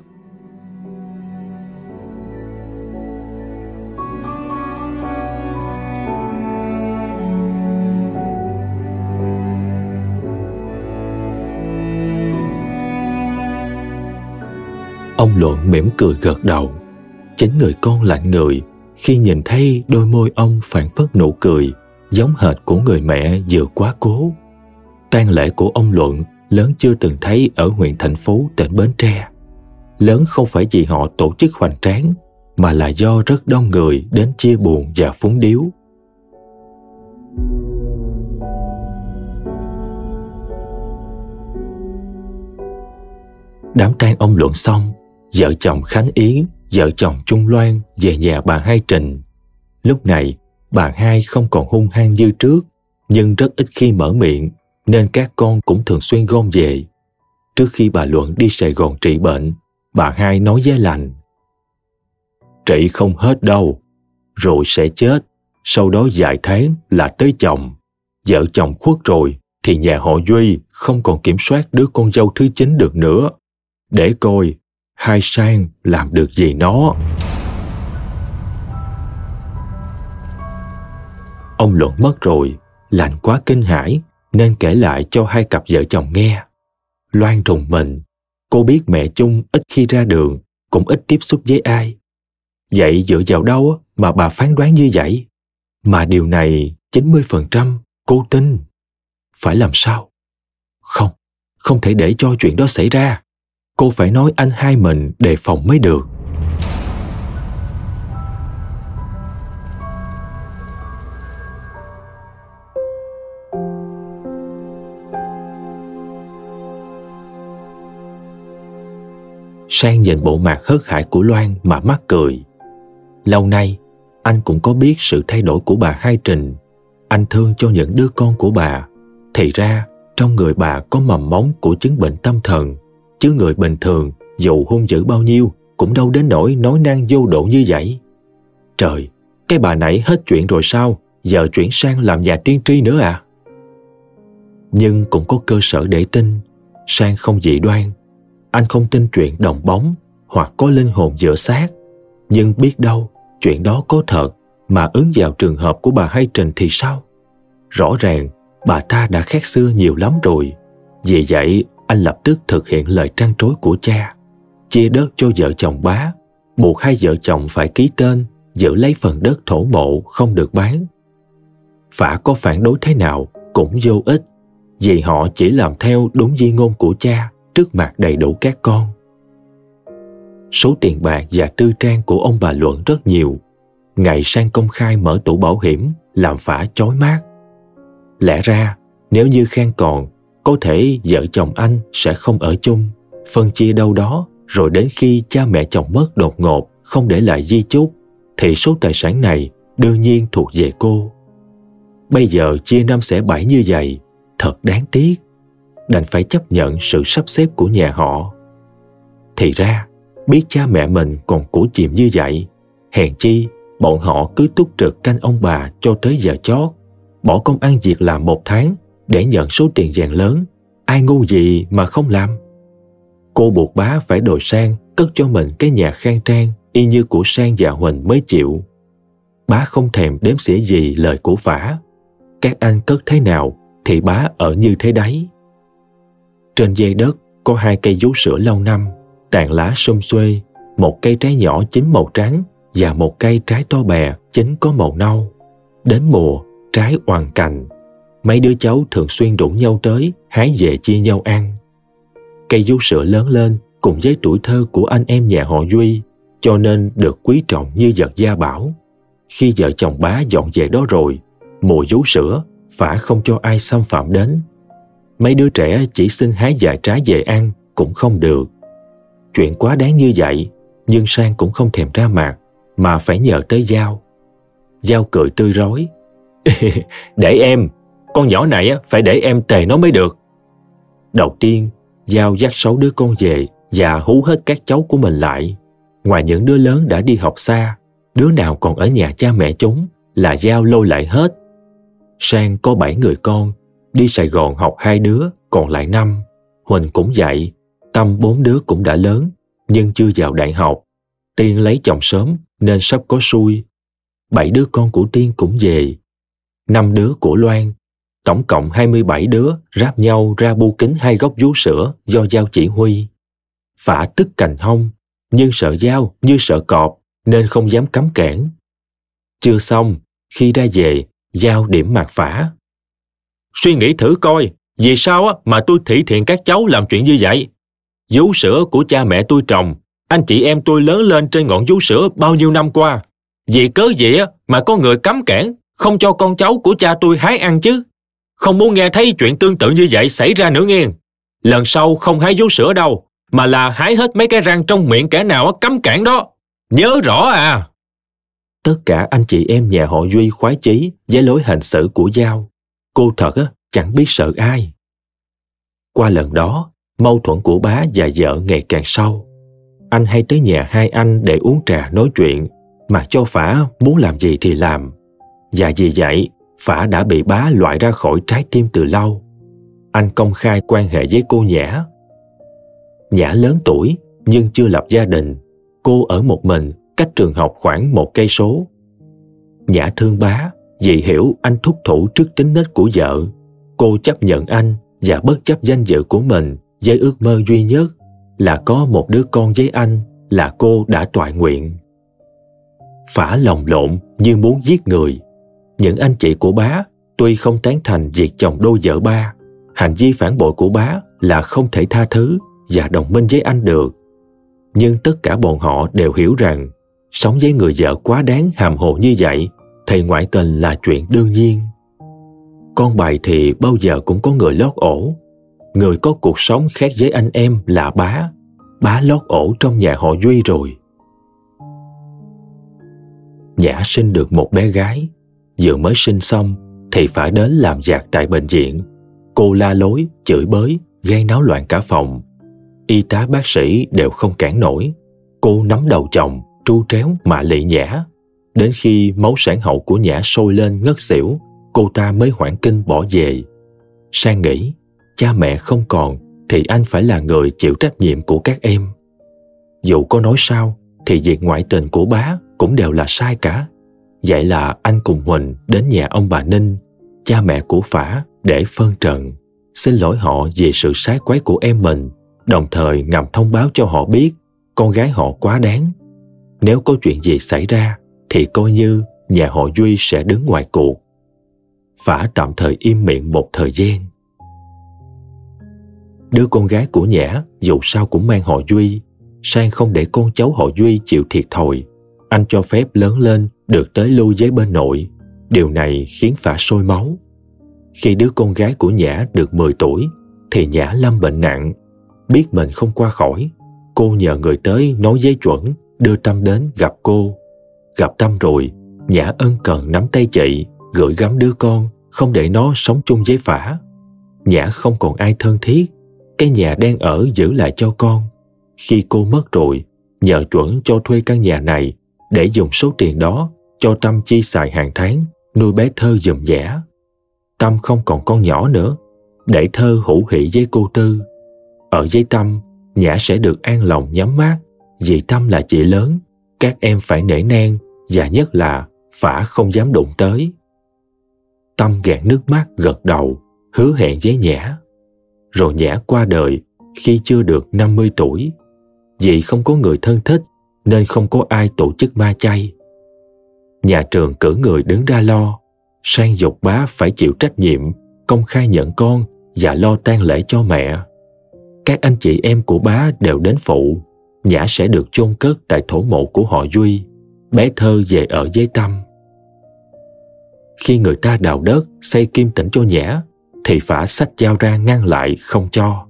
Ông Luận mỉm cười gật đầu. Chính người con lạnh người khi nhìn thấy đôi môi ông phản phất nụ cười giống hệt của người mẹ vừa quá cố. tang lễ của ông Luận lớn chưa từng thấy ở huyện thành phố tỉnh Bến Tre. Lớn không phải vì họ tổ chức hoành tráng, mà là do rất đông người đến chia buồn và phúng điếu. Đám tang ông Luận xong, vợ chồng Khánh Yến, vợ chồng Trung Loan về nhà bà Hai Trình. Lúc này, bà Hai không còn hung hăng như trước, nhưng rất ít khi mở miệng, nên các con cũng thường xuyên gom về. Trước khi bà Luận đi Sài Gòn trị bệnh, bà Hai nói với lành. Trị không hết đâu, rồi sẽ chết, sau đó vài tháng là tới chồng. Vợ chồng khuất rồi, thì nhà họ Duy không còn kiểm soát đứa con dâu thứ chín được nữa. Để coi hai sang làm được gì nó ông luận mất rồi lạnh quá kinh hãi nên kể lại cho hai cặp vợ chồng nghe loan trùng mình cô biết mẹ chung ít khi ra đường cũng ít tiếp xúc với ai. Vậy dựa vào đâu mà bà phán đoán như vậy? Mà điều này 90% cô tin. Phải làm sao? Không, không thể để cho chuyện đó xảy ra. Cô phải nói anh hai mình đề phòng mới được. Sang nhìn bộ mặt hớt hải của Loan mà mắc cười. Lâu nay, anh cũng có biết sự thay đổi của bà Hai Trình. Anh thương cho những đứa con của bà. Thì ra, trong người bà có mầm móng của chứng bệnh tâm thần. Chứ người bình thường, dù hung dữ bao nhiêu, cũng đâu đến nỗi nói năng vô độ như vậy. Trời, cái bà nãy hết chuyện rồi sao? Giờ chuyển sang làm nhà tiên tri nữa à? Nhưng cũng có cơ sở để tin. Sang không dị đoan, anh không tin chuyện đồng bóng hoặc có linh hồn giữa xác nhưng biết đâu chuyện đó có thật mà ứng vào trường hợp của bà Hai Trình thì sao? Rõ ràng bà ta đã khác xưa nhiều lắm rồi. Vì vậy anh lập tức thực hiện lời trăn trối của cha. Chia đất cho vợ chồng bá, buộc hai vợ chồng phải ký tên, giữ lấy phần đất thổ mộ không được bán. Phả có phản đối thế nào cũng vô ích, vì họ chỉ làm theo đúng di ngôn của cha trước mặt đầy đủ các con. Số tiền bạc và tư trang của ông bà Luận rất nhiều. Ngày sang công khai mở tủ bảo hiểm làm phả chói mát. Lẽ ra, nếu như Khang còn, có thể vợ chồng anh sẽ không ở chung, phân chia đâu đó, rồi đến khi cha mẹ chồng mất đột ngột, không để lại di chúc, thì số tài sản này đương nhiên thuộc về cô. Bây giờ chia năm xẻ bảy như vậy, thật đáng tiếc đành phải chấp nhận sự sắp xếp của nhà họ thì ra biết cha mẹ mình còn củ chìm như vậy hèn chi bọn họ cứ túc trực canh ông bà cho tới giờ chót bỏ công ăn việc làm một tháng để nhận số tiền vàng lớn. Ai ngu gì mà không làm? Cô buộc bá phải đổi sang cất cho mình cái nhà khang trang y như của sang và huỳnh mới chịu. Bá không thèm đếm xỉa gì lời của phả các anh cất thế nào thì bá ở như thế đấy. Trên dây đất có hai cây vú sữa lâu năm, tàn lá xum xuê, một cây trái nhỏ chín màu trắng và một cây trái to bè chín có màu nâu. Đến mùa, trái hoàn cành. Mấy đứa cháu thường xuyên rủ nhau tới, hái về chia nhau ăn. Cây vú sữa lớn lên cùng với tuổi thơ của anh em nhà họ Duy, cho nên được quý trọng như vật gia bảo. Khi vợ chồng bá dọn về đó rồi, mùi vú sữa, phả không cho ai xâm phạm đến mấy đứa trẻ chỉ xin hái vài trái về ăn cũng không được. Chuyện quá đáng như vậy, nhưng Sang cũng không thèm ra mặt, mà phải nhờ tới Giao. Giao cười tươi rói. <laughs> để em, con nhỏ này phải để em tề nó mới được. Đầu tiên, Giao dắt sáu đứa con về và hú hết các cháu của mình lại. Ngoài những đứa lớn đã đi học xa, đứa nào còn ở nhà cha mẹ chúng là Giao lôi lại hết. Sang có bảy người con Đi Sài Gòn học hai đứa, còn lại năm. Huỳnh cũng vậy, Tâm bốn đứa cũng đã lớn, nhưng chưa vào đại học. Tiên lấy chồng sớm nên sắp có xui. Bảy đứa con của Tiên cũng về. Năm đứa của Loan. Tổng cộng 27 đứa ráp nhau ra bu kính hai góc vú sữa do Giao chỉ huy. Phả tức cành hông, nhưng sợ Giao như sợ cọp nên không dám cắm cản. Chưa xong, khi ra về, Giao điểm mặt phả Suy nghĩ thử coi, vì sao mà tôi thị thiện các cháu làm chuyện như vậy? Vú sữa của cha mẹ tôi trồng, anh chị em tôi lớn lên trên ngọn vú sữa bao nhiêu năm qua. Vì cớ gì mà có người cấm cản, không cho con cháu của cha tôi hái ăn chứ? Không muốn nghe thấy chuyện tương tự như vậy xảy ra nữa nghe. Lần sau không hái vú sữa đâu, mà là hái hết mấy cái răng trong miệng kẻ nào cấm cản đó. Nhớ rõ à! Tất cả anh chị em nhà họ Duy khoái chí với lối hành xử của Giao. Cô thật á, chẳng biết sợ ai. Qua lần đó, mâu thuẫn của bá và vợ ngày càng sâu. Anh hay tới nhà hai anh để uống trà nói chuyện, mà cho Phả muốn làm gì thì làm. Và vì vậy, Phả đã bị bá loại ra khỏi trái tim từ lâu. Anh công khai quan hệ với cô Nhã. Nhã lớn tuổi nhưng chưa lập gia đình. Cô ở một mình, cách trường học khoảng một cây số. Nhã thương bá vì hiểu anh thúc thủ trước tính nết của vợ, cô chấp nhận anh và bất chấp danh dự của mình với ước mơ duy nhất là có một đứa con với anh là cô đã toại nguyện. Phả lòng lộn như muốn giết người. Những anh chị của bá tuy không tán thành việc chồng đôi vợ ba, hành vi phản bội của bá là không thể tha thứ và đồng minh với anh được. Nhưng tất cả bọn họ đều hiểu rằng sống với người vợ quá đáng hàm hồ như vậy thì ngoại tình là chuyện đương nhiên. Con bài thì bao giờ cũng có người lót ổ. Người có cuộc sống khác với anh em là bá. Bá lót ổ trong nhà họ Duy rồi. Nhã sinh được một bé gái. Vừa mới sinh xong thì phải đến làm giạc tại bệnh viện. Cô la lối, chửi bới, gây náo loạn cả phòng. Y tá bác sĩ đều không cản nổi. Cô nắm đầu chồng, tru tréo mà lị nhã. Đến khi máu sản hậu của nhã sôi lên ngất xỉu, cô ta mới hoãn kinh bỏ về. Sang nghĩ, cha mẹ không còn thì anh phải là người chịu trách nhiệm của các em. Dù có nói sao thì việc ngoại tình của bá cũng đều là sai cả. Vậy là anh cùng Huỳnh đến nhà ông bà Ninh, cha mẹ của Phả để phân trần, xin lỗi họ về sự sái quấy của em mình, đồng thời ngầm thông báo cho họ biết con gái họ quá đáng. Nếu có chuyện gì xảy ra thì coi như nhà họ Duy sẽ đứng ngoài cuộc. Phả tạm thời im miệng một thời gian. Đứa con gái của Nhã dù sao cũng mang họ Duy, Sang không để con cháu họ Duy chịu thiệt thòi. Anh cho phép lớn lên được tới lưu với bên nội. Điều này khiến Phả sôi máu. Khi đứa con gái của Nhã được 10 tuổi thì Nhã lâm bệnh nặng. Biết mình không qua khỏi, cô nhờ người tới nói giấy chuẩn đưa Tâm đến gặp cô. Gặp Tâm rồi, Nhã ân cần nắm tay chị, gửi gắm đứa con, không để nó sống chung với Phả. Nhã không còn ai thân thiết, cái nhà đang ở giữ lại cho con. Khi cô mất rồi, nhờ chuẩn cho thuê căn nhà này để dùng số tiền đó cho Tâm chi xài hàng tháng nuôi bé Thơ dùm dẻ. Tâm không còn con nhỏ nữa, để Thơ hữu hỷ với cô Tư. Ở với Tâm, Nhã sẽ được an lòng nhắm mắt vì Tâm là chị lớn, các em phải nể nang và nhất là phả không dám đụng tới. Tâm gạt nước mắt gật đầu, hứa hẹn với Nhã. Rồi Nhã qua đời khi chưa được 50 tuổi. Vì không có người thân thích nên không có ai tổ chức ma chay. Nhà trường cử người đứng ra lo, sang dục bá phải chịu trách nhiệm, công khai nhận con và lo tang lễ cho mẹ. Các anh chị em của bá đều đến phụ, Nhã sẽ được chôn cất tại thổ mộ của họ Duy, bé thơ về ở với Tâm. Khi người ta đào đất, xây kim tỉnh cho Nhã, thì phả sách dao ra ngăn lại không cho.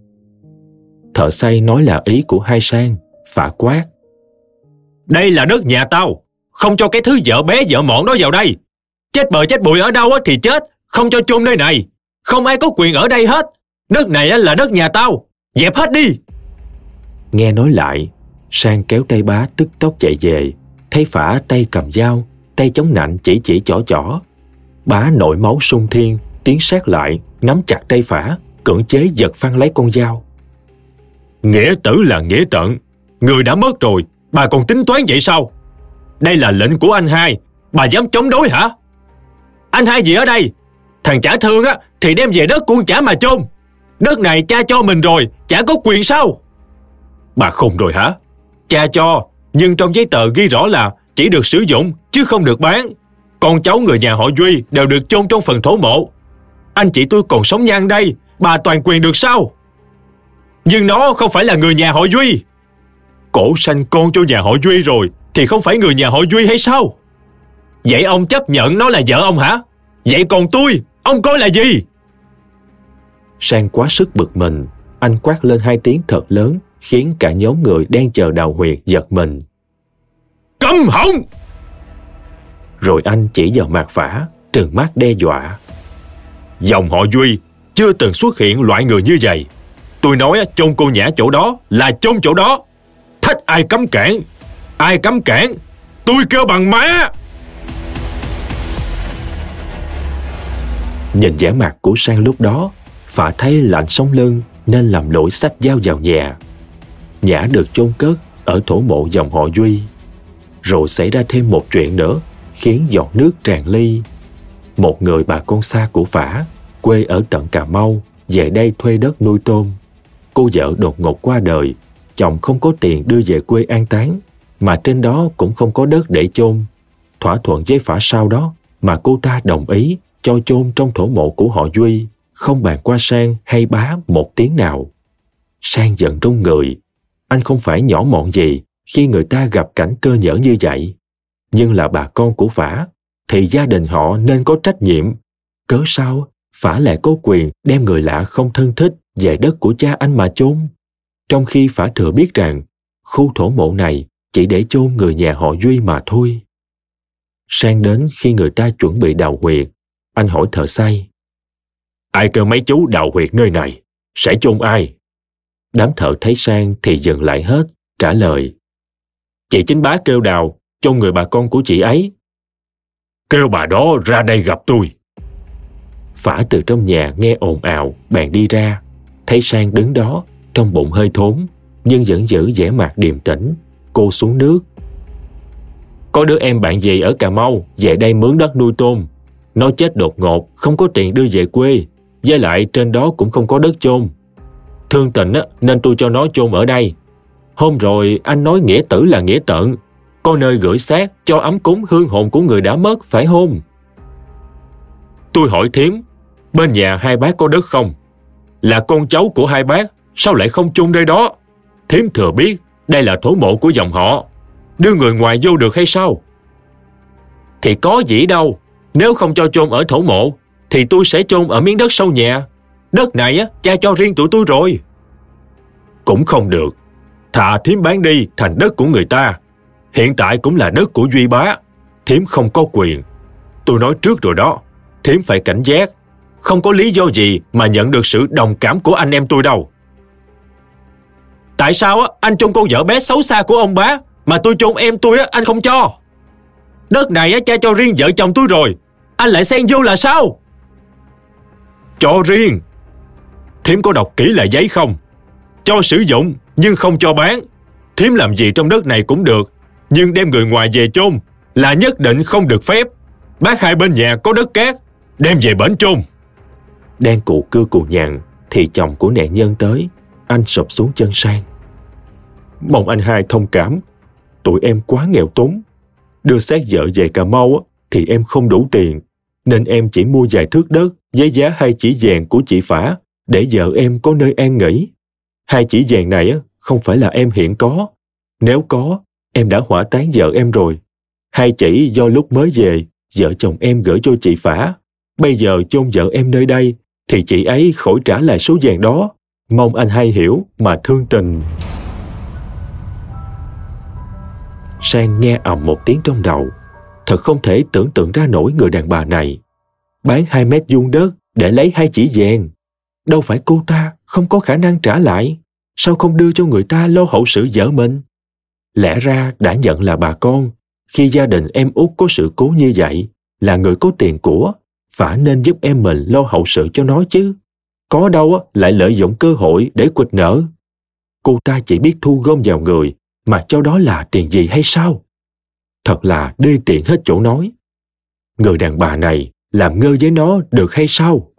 Thợ xây nói là ý của hai sang, phả quát. Đây là đất nhà tao, không cho cái thứ vợ bé vợ mọn đó vào đây. Chết bờ chết bụi ở đâu thì chết, không cho chôn nơi này. Không ai có quyền ở đây hết. Đất này là đất nhà tao, dẹp hết đi. Nghe nói lại, Sang kéo tay bá tức tốc chạy về, thấy phả tay cầm dao, tay chống nạnh chỉ chỉ chỏ chỏ. Bá nổi máu sung thiên, tiến sát lại, nắm chặt tay phả, cưỡng chế giật phăng lấy con dao. Nghĩa tử là nghĩa tận, người đã mất rồi, bà còn tính toán vậy sao? Đây là lệnh của anh hai, bà dám chống đối hả? Anh hai gì ở đây? Thằng trả thương á, thì đem về đất của chả mà chôn. Đất này cha cho mình rồi, chả có quyền sao? Bà khùng rồi hả? Cha cho, nhưng trong giấy tờ ghi rõ là chỉ được sử dụng chứ không được bán. Con cháu người nhà họ Duy đều được chôn trong phần thổ mộ. Anh chị tôi còn sống nhan đây, bà toàn quyền được sao? Nhưng nó không phải là người nhà họ Duy. Cổ sanh con cho nhà họ Duy rồi thì không phải người nhà họ Duy hay sao? Vậy ông chấp nhận nó là vợ ông hả? Vậy còn tôi, ông coi là gì? Sang quá sức bực mình, anh quát lên hai tiếng thật lớn khiến cả nhóm người đang chờ đào huyệt giật mình. Câm họng! Rồi anh chỉ vào mặt phả, trừng mắt đe dọa. Dòng họ Duy chưa từng xuất hiện loại người như vậy. Tôi nói chôn cô nhã chỗ đó là chôn chỗ đó hết ai cấm cản? Ai cấm cản? Tôi kêu bằng má! Nhìn vẻ mặt của Sang lúc đó, Phả thấy lạnh sống lưng nên làm lỗi sách dao vào nhà. Nhã được chôn cất ở thổ mộ dòng họ Duy. Rồi xảy ra thêm một chuyện nữa khiến giọt nước tràn ly. Một người bà con xa của Phả, quê ở tận Cà Mau, về đây thuê đất nuôi tôm. Cô vợ đột ngột qua đời, chồng không có tiền đưa về quê an táng, mà trên đó cũng không có đất để chôn. Thỏa thuận với phả sau đó mà cô ta đồng ý cho chôn trong thổ mộ của họ Duy, không bàn qua sang hay bá một tiếng nào. Sang giận trong người, anh không phải nhỏ mọn gì khi người ta gặp cảnh cơ nhở như vậy. Nhưng là bà con của phả, thì gia đình họ nên có trách nhiệm. Cớ sao phả lại có quyền đem người lạ không thân thích về đất của cha anh mà chôn trong khi phả thừa biết rằng, khu thổ mộ này chỉ để chôn người nhà họ duy mà thôi. Sang đến khi người ta chuẩn bị đào huyệt, anh hỏi thợ say, ai kêu mấy chú đào huyệt nơi này? Sẽ chôn ai? Đám thợ thấy sang thì dừng lại hết, trả lời, chị chính bá kêu đào, chôn người bà con của chị ấy. Kêu bà đó ra đây gặp tôi. Phả từ trong nhà nghe ồn ào, bèn đi ra, thấy sang đứng đó trong bụng hơi thốn nhưng vẫn giữ vẻ mặt điềm tĩnh. Cô xuống nước. Có đứa em bạn gì ở cà mau về đây mướn đất nuôi tôm. Nó chết đột ngột không có tiền đưa về quê. Với lại trên đó cũng không có đất chôn. Thương tình á, nên tôi cho nó chôn ở đây. Hôm rồi anh nói nghĩa tử là nghĩa tận. Có nơi gửi xác cho ấm cúng hương hồn của người đã mất phải hôn tôi hỏi thiếm bên nhà hai bác có đất không? Là con cháu của hai bác sao lại không chôn đây đó? Thiếm thừa biết đây là thổ mộ của dòng họ. Đưa người ngoài vô được hay sao? Thì có gì đâu. Nếu không cho chôn ở thổ mộ, thì tôi sẽ chôn ở miếng đất sau nhà đất này á, cha cho riêng tụi tôi rồi. Cũng không được. Thà thiếm bán đi thành đất của người ta. Hiện tại cũng là đất của duy bá. Thiếm không có quyền. Tôi nói trước rồi đó. Thiếm phải cảnh giác. Không có lý do gì mà nhận được sự đồng cảm của anh em tôi đâu tại sao á, anh chôn con vợ bé xấu xa của ông bá, mà tôi chôn em tôi á, anh không cho? Đất này á, cha cho riêng vợ chồng tôi rồi, anh lại xen vô là sao? Cho riêng. Thiếm có đọc kỹ lại giấy không? Cho sử dụng, nhưng không cho bán. Thiếm làm gì trong đất này cũng được, nhưng đem người ngoài về chôn là nhất định không được phép. Bác hai bên nhà có đất cát, đem về bển chôn. Đang cụ cưa cụ nhằn thì chồng của nạn nhân tới anh sụp xuống chân sang. Mong anh hai thông cảm. Tụi em quá nghèo túng đưa xác vợ về cà mau thì em không đủ tiền, nên em chỉ mua vài thước đất với giá hai chỉ vàng của chị phả, để vợ em có nơi an nghỉ. Hai chỉ vàng này không phải là em hiện có. Nếu có, em đã hỏa tán vợ em rồi. Hai chỉ do lúc mới về, vợ chồng em gửi cho chị phả. Bây giờ chôn vợ em nơi đây, thì chị ấy khỏi trả lại số vàng đó mong anh hay hiểu mà thương tình. Sang nghe ầm một tiếng trong đầu, thật không thể tưởng tượng ra nổi người đàn bà này. Bán hai mét vuông đất để lấy hai chỉ vàng. Đâu phải cô ta không có khả năng trả lại, sao không đưa cho người ta lo hậu sự vợ mình? Lẽ ra đã nhận là bà con, khi gia đình em út có sự cố như vậy, là người có tiền của, phải nên giúp em mình lo hậu sự cho nó chứ có đâu lại lợi dụng cơ hội để quịch nở. cô ta chỉ biết thu gom vào người, mà cho đó là tiền gì hay sao? Thật là đê tiện hết chỗ nói. Người đàn bà này làm ngơ với nó được hay sao?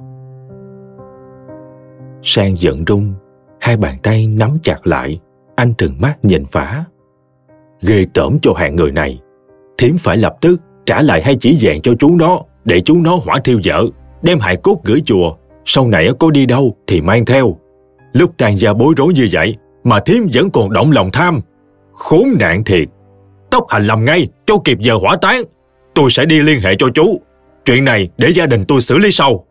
Sang giận rung, hai bàn tay nắm chặt lại, anh trừng mắt nhìn phá. Ghê tởm cho hạng người này. Thiếm phải lập tức trả lại hai chỉ vàng cho chú nó, để chú nó hỏa thiêu vợ, đem hài cốt gửi chùa sau này có đi đâu thì mang theo. Lúc tàn gia bối rối như vậy mà thiếm vẫn còn động lòng tham. Khốn nạn thiệt. Tốc hành làm ngay cho kịp giờ hỏa táng. Tôi sẽ đi liên hệ cho chú. Chuyện này để gia đình tôi xử lý sau.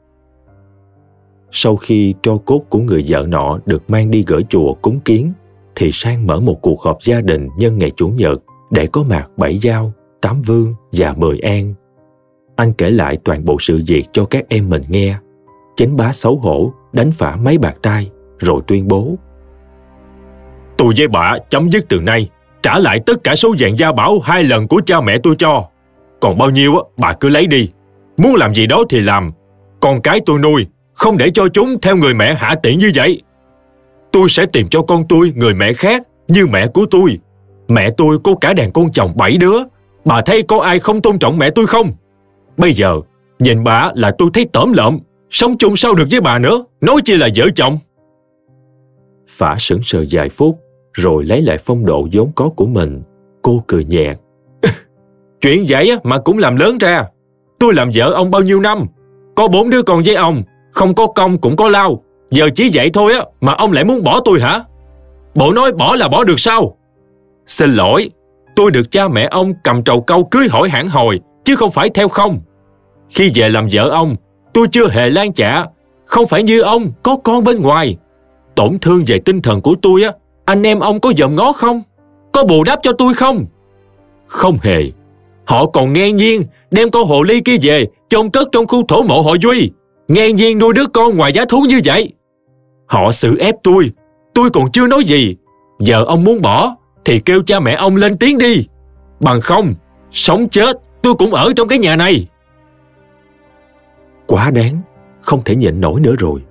Sau khi tro cốt của người vợ nọ được mang đi gửi chùa cúng kiến, thì sang mở một cuộc họp gia đình nhân ngày chủ nhật để có mặt bảy giao, tám vương và mười an. Anh kể lại toàn bộ sự việc cho các em mình nghe chánh bá xấu hổ, đánh phả mấy bạc tay rồi tuyên bố. Tôi với bà chấm dứt từ nay, trả lại tất cả số vàng gia bảo hai lần của cha mẹ tôi cho. Còn bao nhiêu bà cứ lấy đi. Muốn làm gì đó thì làm. Con cái tôi nuôi, không để cho chúng theo người mẹ hạ tiện như vậy. Tôi sẽ tìm cho con tôi người mẹ khác, như mẹ của tôi. Mẹ tôi có cả đàn con chồng bảy đứa. Bà thấy có ai không tôn trọng mẹ tôi không? Bây giờ, nhìn bà là tôi thấy tởm lợm sống chung sao được với bà nữa nói chi là vợ chồng phả sững sờ vài phút rồi lấy lại phong độ vốn có của mình. Cô cười nhẹ. <laughs> Chuyện vậy mà cũng làm lớn ra. Tôi làm vợ ông bao nhiêu năm? Có bốn đứa con với ông, không có công cũng có lao. Giờ chỉ vậy thôi á mà ông lại muốn bỏ tôi hả? Bộ nói bỏ là bỏ được sao? Xin lỗi, tôi được cha mẹ ông cầm trầu câu cưới hỏi hẳn hồi, chứ không phải theo không. Khi về làm vợ ông, tôi chưa hề lan chạ, không phải như ông có con bên ngoài. Tổn thương về tinh thần của tôi á, anh em ông có dòm ngó không? Có bù đắp cho tôi không? Không hề. Họ còn ngang nhiên đem con hồ ly kia về chôn cất trong khu thổ mộ hội Duy. Ngang nhiên nuôi đứa con ngoài giá thú như vậy. Họ xử ép tôi, tôi còn chưa nói gì. Giờ ông muốn bỏ, thì kêu cha mẹ ông lên tiếng đi. Bằng không, sống chết, tôi cũng ở trong cái nhà này. Quá đáng, không thể nhịn nổi nữa rồi.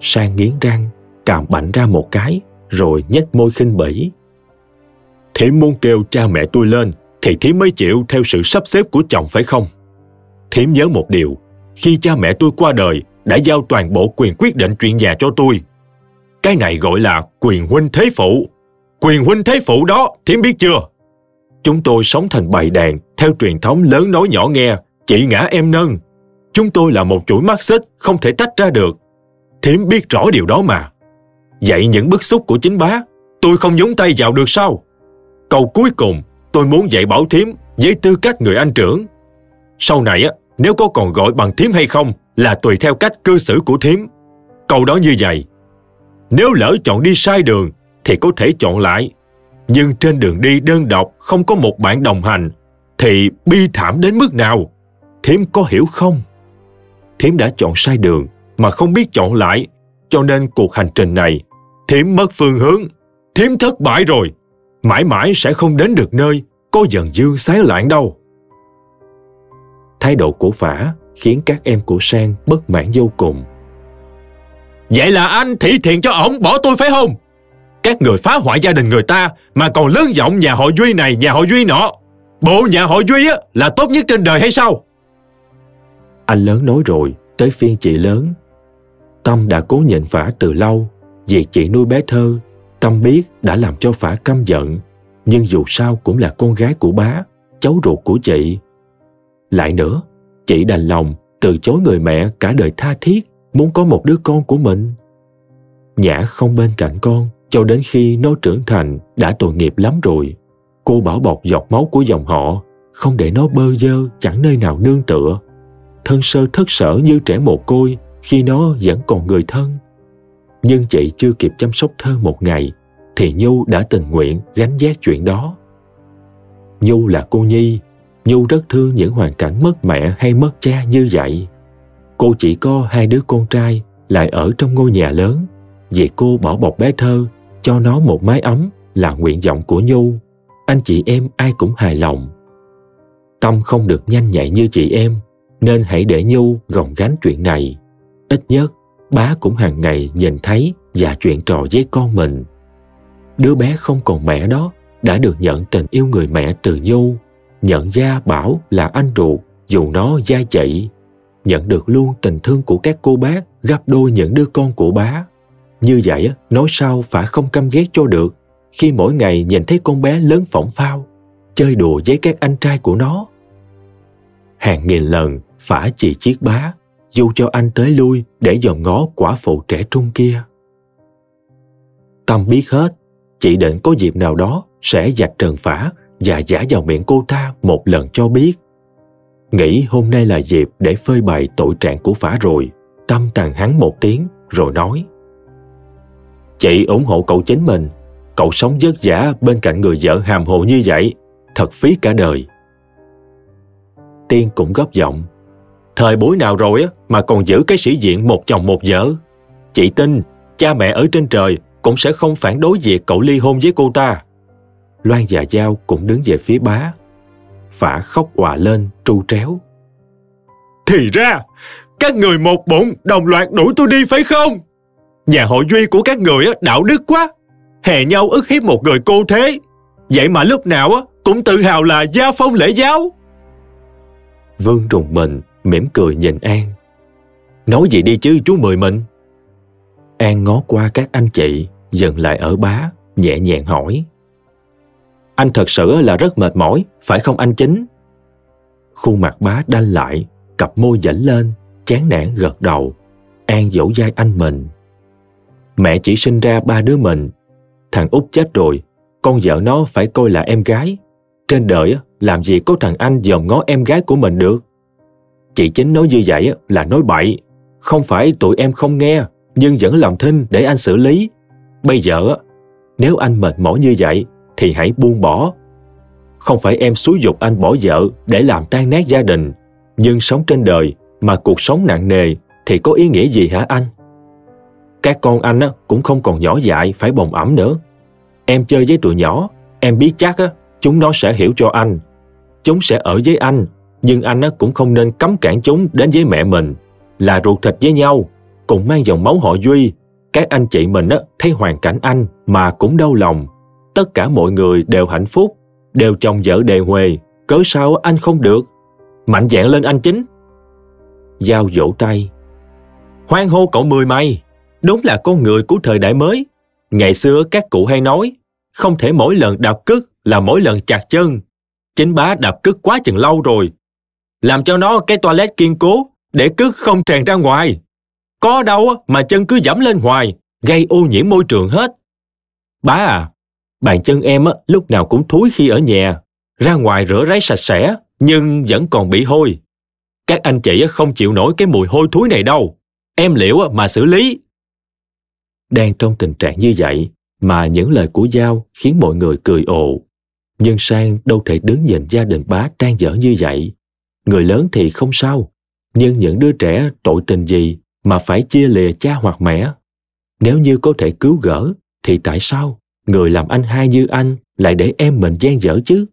Sang nghiến răng, càm bạnh ra một cái, rồi nhếch môi khinh bỉ. Thiếm muốn kêu cha mẹ tôi lên, thì Thiếm mới chịu theo sự sắp xếp của chồng phải không? Thiếm nhớ một điều, khi cha mẹ tôi qua đời, đã giao toàn bộ quyền quyết định chuyện nhà cho tôi. Cái này gọi là quyền huynh thế phụ. Quyền huynh thế phụ đó, Thiếm biết chưa? Chúng tôi sống thành bầy đàn, theo truyền thống lớn nói nhỏ nghe, chị ngã em nâng. Chúng tôi là một chuỗi mắt xích, không thể tách ra được. Thiếm biết rõ điều đó mà. Vậy những bức xúc của chính bá, tôi không nhúng tay vào được sao? Câu cuối cùng, tôi muốn dạy bảo Thiếm với tư cách người anh trưởng. Sau này á, nếu có còn gọi bằng Thiếm hay không là tùy theo cách cư xử của Thiếm. Câu đó như vậy. Nếu lỡ chọn đi sai đường thì có thể chọn lại. Nhưng trên đường đi đơn độc không có một bạn đồng hành thì bi thảm đến mức nào? Thiếm có hiểu không? Thiếm đã chọn sai đường mà không biết chọn lại cho nên cuộc hành trình này Thiếm mất phương hướng Thiếm thất bại rồi Mãi mãi sẽ không đến được nơi Có dần dương sái lạng đâu Thái độ của Phả khiến các em của Sang bất mãn vô cùng. Vậy là anh thị thiện cho ổng bỏ tôi phải không? Các người phá hoại gia đình người ta mà còn lớn giọng nhà họ Duy này, nhà họ Duy nọ. Bộ nhà họ Duy á, là tốt nhất trên đời hay sao? Anh lớn nói rồi, tới phiên chị lớn. Tâm đã cố nhịn Phả từ lâu, vì chị nuôi bé thơ. Tâm biết đã làm cho Phả căm giận, nhưng dù sao cũng là con gái của bá, cháu ruột của chị. Lại nữa, chị đành lòng từ chối người mẹ cả đời tha thiết muốn có một đứa con của mình. Nhã không bên cạnh con cho đến khi nó trưởng thành đã tội nghiệp lắm rồi. Cô bảo bọc giọt máu của dòng họ, không để nó bơ dơ chẳng nơi nào nương tựa. Thân sơ thất sở như trẻ mồ côi, khi nó vẫn còn người thân. Nhưng chị chưa kịp chăm sóc thơ một ngày, thì Nhu đã tình nguyện gánh vác chuyện đó. Nhu là cô Nhi, Nhu rất thương những hoàn cảnh mất mẹ hay mất cha như vậy. Cô chỉ có hai đứa con trai lại ở trong ngôi nhà lớn, vì cô bỏ bọc bé thơ, cho nó một mái ấm là nguyện vọng của Nhu. Anh chị em ai cũng hài lòng. Tâm không được nhanh nhạy như chị em nên hãy để Nhu gồng gánh chuyện này. Ít nhất bá cũng hàng ngày nhìn thấy và chuyện trò với con mình. Đứa bé không còn mẹ đó đã được nhận tình yêu người mẹ từ Nhu nhận ra Bảo là anh ruột dù nó da chạy, nhận được luôn tình thương của các cô bác gấp đôi những đứa con của bá. Như vậy, nói sao phải không căm ghét cho được khi mỗi ngày nhìn thấy con bé lớn phỏng phao, chơi đùa với các anh trai của nó. Hàng nghìn lần phả chị chiếc bá, dù cho anh tới lui để dòm ngó quả phụ trẻ trung kia. Tâm biết hết, chị định có dịp nào đó sẽ dạch trần phả và giả vào miệng cô ta một lần cho biết. Nghĩ hôm nay là dịp để phơi bày tội trạng của phả rồi, tâm tàn hắn một tiếng rồi nói. Chị ủng hộ cậu chính mình, cậu sống vất vả bên cạnh người vợ hàm hồ như vậy, thật phí cả đời. Tiên cũng góp giọng. Thời buổi nào rồi á mà còn giữ cái sĩ diện một chồng một vợ. Chị tin, cha mẹ ở trên trời cũng sẽ không phản đối việc cậu ly hôn với cô ta. Loan và Giao cũng đứng về phía bá. Phả khóc òa lên, tru tréo. Thì ra, các người một bụng đồng loạt đuổi tôi đi phải không? Nhà hội duy của các người đạo đức quá. Hè nhau ức hiếp một người cô thế. Vậy mà lúc nào cũng tự hào là gia phong lễ giáo. Vương rùng mình, mỉm cười nhìn An. Nói gì đi chứ chú Mười mình. An ngó qua các anh chị, dừng lại ở bá, nhẹ nhàng hỏi. Anh thật sự là rất mệt mỏi, phải không anh chính? Khuôn mặt bá đanh lại, cặp môi dẫn lên, chán nản gật đầu. An dỗ dai anh mình. Mẹ chỉ sinh ra ba đứa mình. Thằng út chết rồi, con vợ nó phải coi là em gái. Trên đời làm gì có thằng anh dòm ngó em gái của mình được. Chị chính nói như vậy là nói bậy. Không phải tụi em không nghe, nhưng vẫn làm thinh để anh xử lý. Bây giờ, nếu anh mệt mỏi như vậy, thì hãy buông bỏ. Không phải em xúi dục anh bỏ vợ để làm tan nát gia đình, nhưng sống trên đời mà cuộc sống nặng nề thì có ý nghĩa gì hả anh? Các con anh cũng không còn nhỏ dại phải bồng ẩm nữa. Em chơi với tụi nhỏ, em biết chắc chúng nó sẽ hiểu cho anh. Chúng sẽ ở với anh, nhưng anh cũng không nên cấm cản chúng đến với mẹ mình. Là ruột thịt với nhau, cùng mang dòng máu họ Duy. Các anh chị mình thấy hoàn cảnh anh mà cũng đau lòng. Tất cả mọi người đều hạnh phúc, đều chồng vợ đề huề. Cớ sao anh không được? Mạnh dạn lên anh chính. Giao vỗ tay. Hoan hô cậu mười mày, đúng là con người của thời đại mới. Ngày xưa các cụ hay nói, không thể mỗi lần đạp cước là mỗi lần chặt chân. Chính bá đạp cước quá chừng lâu rồi. Làm cho nó cái toilet kiên cố, để cức không tràn ra ngoài. Có đâu mà chân cứ dẫm lên hoài, gây ô nhiễm môi trường hết. Bá à, bàn chân em lúc nào cũng thúi khi ở nhà, ra ngoài rửa ráy sạch sẽ, nhưng vẫn còn bị hôi. Các anh chị không chịu nổi cái mùi hôi thối này đâu. Em liệu mà xử lý. Đang trong tình trạng như vậy mà những lời của Giao khiến mọi người cười ồ. Nhưng Sang đâu thể đứng nhìn gia đình bá trang dở như vậy. Người lớn thì không sao, nhưng những đứa trẻ tội tình gì mà phải chia lìa cha hoặc mẹ? Nếu như có thể cứu gỡ, thì tại sao người làm anh hai như anh lại để em mình gian dở chứ?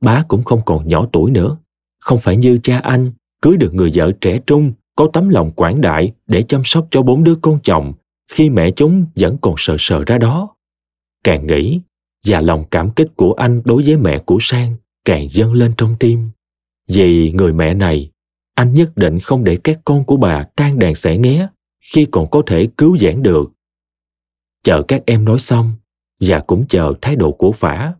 Bá cũng không còn nhỏ tuổi nữa, không phải như cha anh cưới được người vợ trẻ trung có tấm lòng quảng đại để chăm sóc cho bốn đứa con chồng khi mẹ chúng vẫn còn sợ sợ ra đó. Càng nghĩ, và lòng cảm kích của anh đối với mẹ của Sang càng dâng lên trong tim. Vì người mẹ này, anh nhất định không để các con của bà tan đàn xẻ nghé khi còn có thể cứu giãn được. Chờ các em nói xong, và cũng chờ thái độ của phả.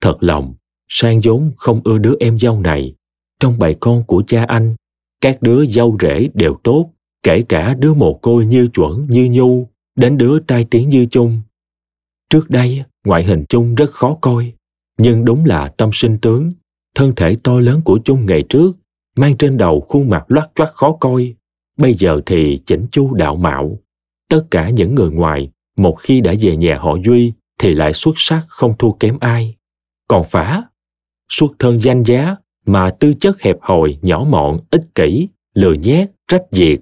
Thật lòng, Sang vốn không ưa đứa em dâu này. Trong bầy con của cha anh, các đứa dâu rể đều tốt, kể cả đứa mồ côi như chuẩn như nhu, đến đứa tai tiếng như chung. Trước đây, ngoại hình chung rất khó coi, nhưng đúng là tâm sinh tướng, thân thể to lớn của chung ngày trước, mang trên đầu khuôn mặt loắt choắt khó coi, bây giờ thì chỉnh chu đạo mạo. Tất cả những người ngoài, một khi đã về nhà họ Duy thì lại xuất sắc không thua kém ai. Còn phá, xuất thân danh giá mà tư chất hẹp hòi, nhỏ mọn, ích kỷ, lừa nhét, trách diệt.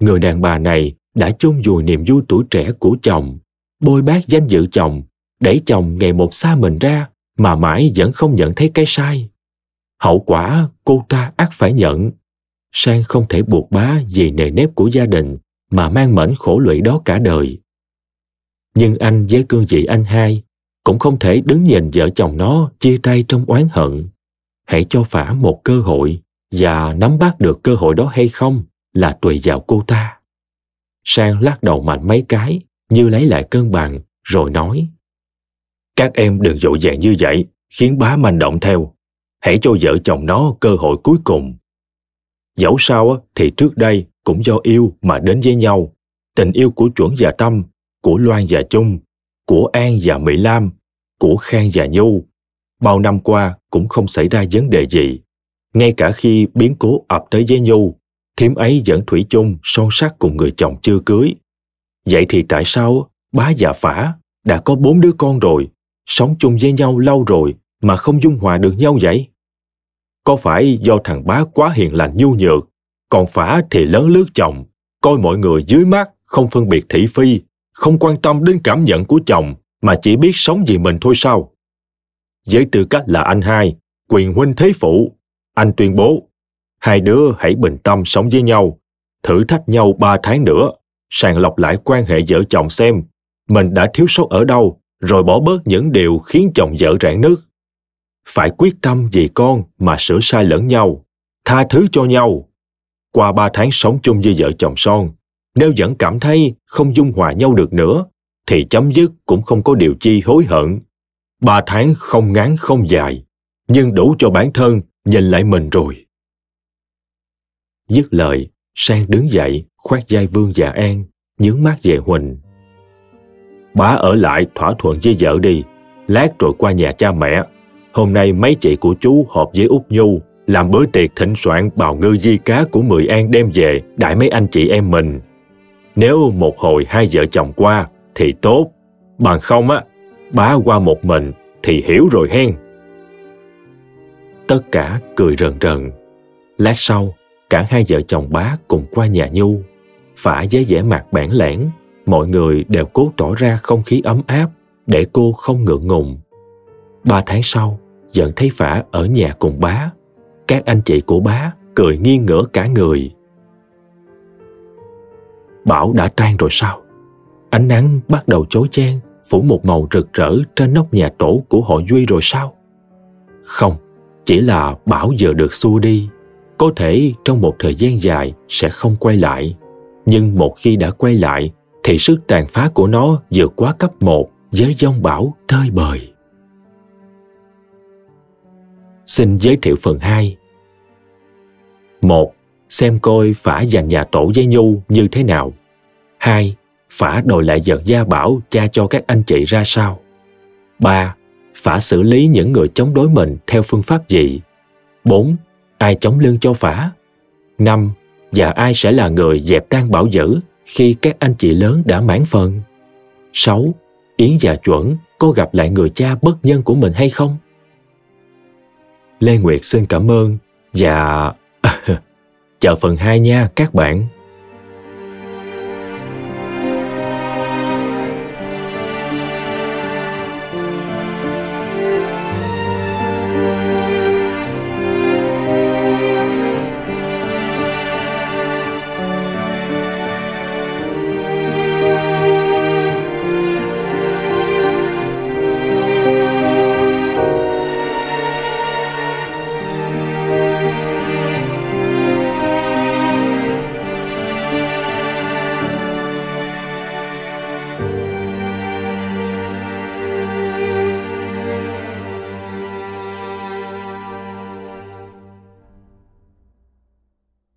Người đàn bà này đã chôn vùi niềm vui tuổi trẻ của chồng, bôi bác danh dự chồng, đẩy chồng ngày một xa mình ra mà mãi vẫn không nhận thấy cái sai. Hậu quả cô ta ắt phải nhận. Sang không thể buộc bá vì nề nếp của gia đình mà mang mảnh khổ lụy đó cả đời. Nhưng anh với cương vị anh hai cũng không thể đứng nhìn vợ chồng nó chia tay trong oán hận. Hãy cho phả một cơ hội và nắm bắt được cơ hội đó hay không là tùy vào cô ta. Sang lắc đầu mạnh mấy cái như lấy lại cân bằng, rồi nói, Các em đừng dội dàng như vậy, khiến bá manh động theo. Hãy cho vợ chồng nó cơ hội cuối cùng. Dẫu sao thì trước đây cũng do yêu mà đến với nhau. Tình yêu của chuẩn và tâm, của Loan và Trung, của An và Mỹ Lam, của Khang và Nhu. Bao năm qua cũng không xảy ra vấn đề gì. Ngay cả khi biến cố ập tới với Nhu, thím ấy vẫn thủy chung son sắc cùng người chồng chưa cưới. Vậy thì tại sao bá và phả đã có bốn đứa con rồi, sống chung với nhau lâu rồi mà không dung hòa được nhau vậy? Có phải do thằng bá quá hiền lành nhu nhược, còn phả thì lớn lướt chồng, coi mọi người dưới mắt không phân biệt thị phi, không quan tâm đến cảm nhận của chồng mà chỉ biết sống vì mình thôi sao? Với tư cách là anh hai, quyền huynh thế phụ, anh tuyên bố, hai đứa hãy bình tâm sống với nhau, thử thách nhau ba tháng nữa, sàng lọc lại quan hệ vợ chồng xem mình đã thiếu sót ở đâu, rồi bỏ bớt những điều khiến chồng vợ rạn nứt. Phải quyết tâm vì con mà sửa sai lẫn nhau, tha thứ cho nhau. Qua ba tháng sống chung với vợ chồng son, nếu vẫn cảm thấy không dung hòa nhau được nữa, thì chấm dứt cũng không có điều chi hối hận. Ba tháng không ngắn không dài, nhưng đủ cho bản thân nhìn lại mình rồi. Dứt lời, Sang đứng dậy, khoát vai Vương và An, nhướng mắt về Huỳnh. Bá ở lại thỏa thuận với vợ đi, lát rồi qua nhà cha mẹ. Hôm nay mấy chị của chú họp với Út Nhu, làm bữa tiệc thịnh soạn bào ngư di cá của Mười An đem về, đại mấy anh chị em mình. Nếu một hồi hai vợ chồng qua, thì tốt. Bằng không á, bá qua một mình thì hiểu rồi hen. Tất cả cười rần rần. Lát sau, cả hai vợ chồng bá cùng qua nhà Nhu. Phả với vẻ mặt bản lẻn, mọi người đều cố tỏ ra không khí ấm áp để cô không ngượng ngùng. Ba tháng sau, giận thấy Phả ở nhà cùng bá. Các anh chị của bá cười nghiêng ngửa cả người. Bảo đã tan rồi sao? Ánh nắng bắt đầu chối chang, phủ một màu rực rỡ trên nóc nhà tổ của họ Duy rồi sao? Không, chỉ là Bảo giờ được xua đi. Có thể trong một thời gian dài sẽ không quay lại. Nhưng một khi đã quay lại, thì sức tàn phá của nó vượt quá cấp một với dông bão tơi bời. Xin giới thiệu phần 2 1. Xem coi phả giành nhà tổ với Nhu như thế nào. 2. Phả đòi lại giận gia bảo cha cho các anh chị ra sao. 3. Phả xử lý những người chống đối mình theo phương pháp gì. 4. Ai chống lưng cho phả. 5. Và ai sẽ là người dẹp tan bảo dữ khi các anh chị lớn đã mãn phần. 6. Yến và Chuẩn có gặp lại người cha bất nhân của mình hay không? Lê Nguyệt xin cảm ơn và dạ, <laughs> chờ phần 2 nha các bạn.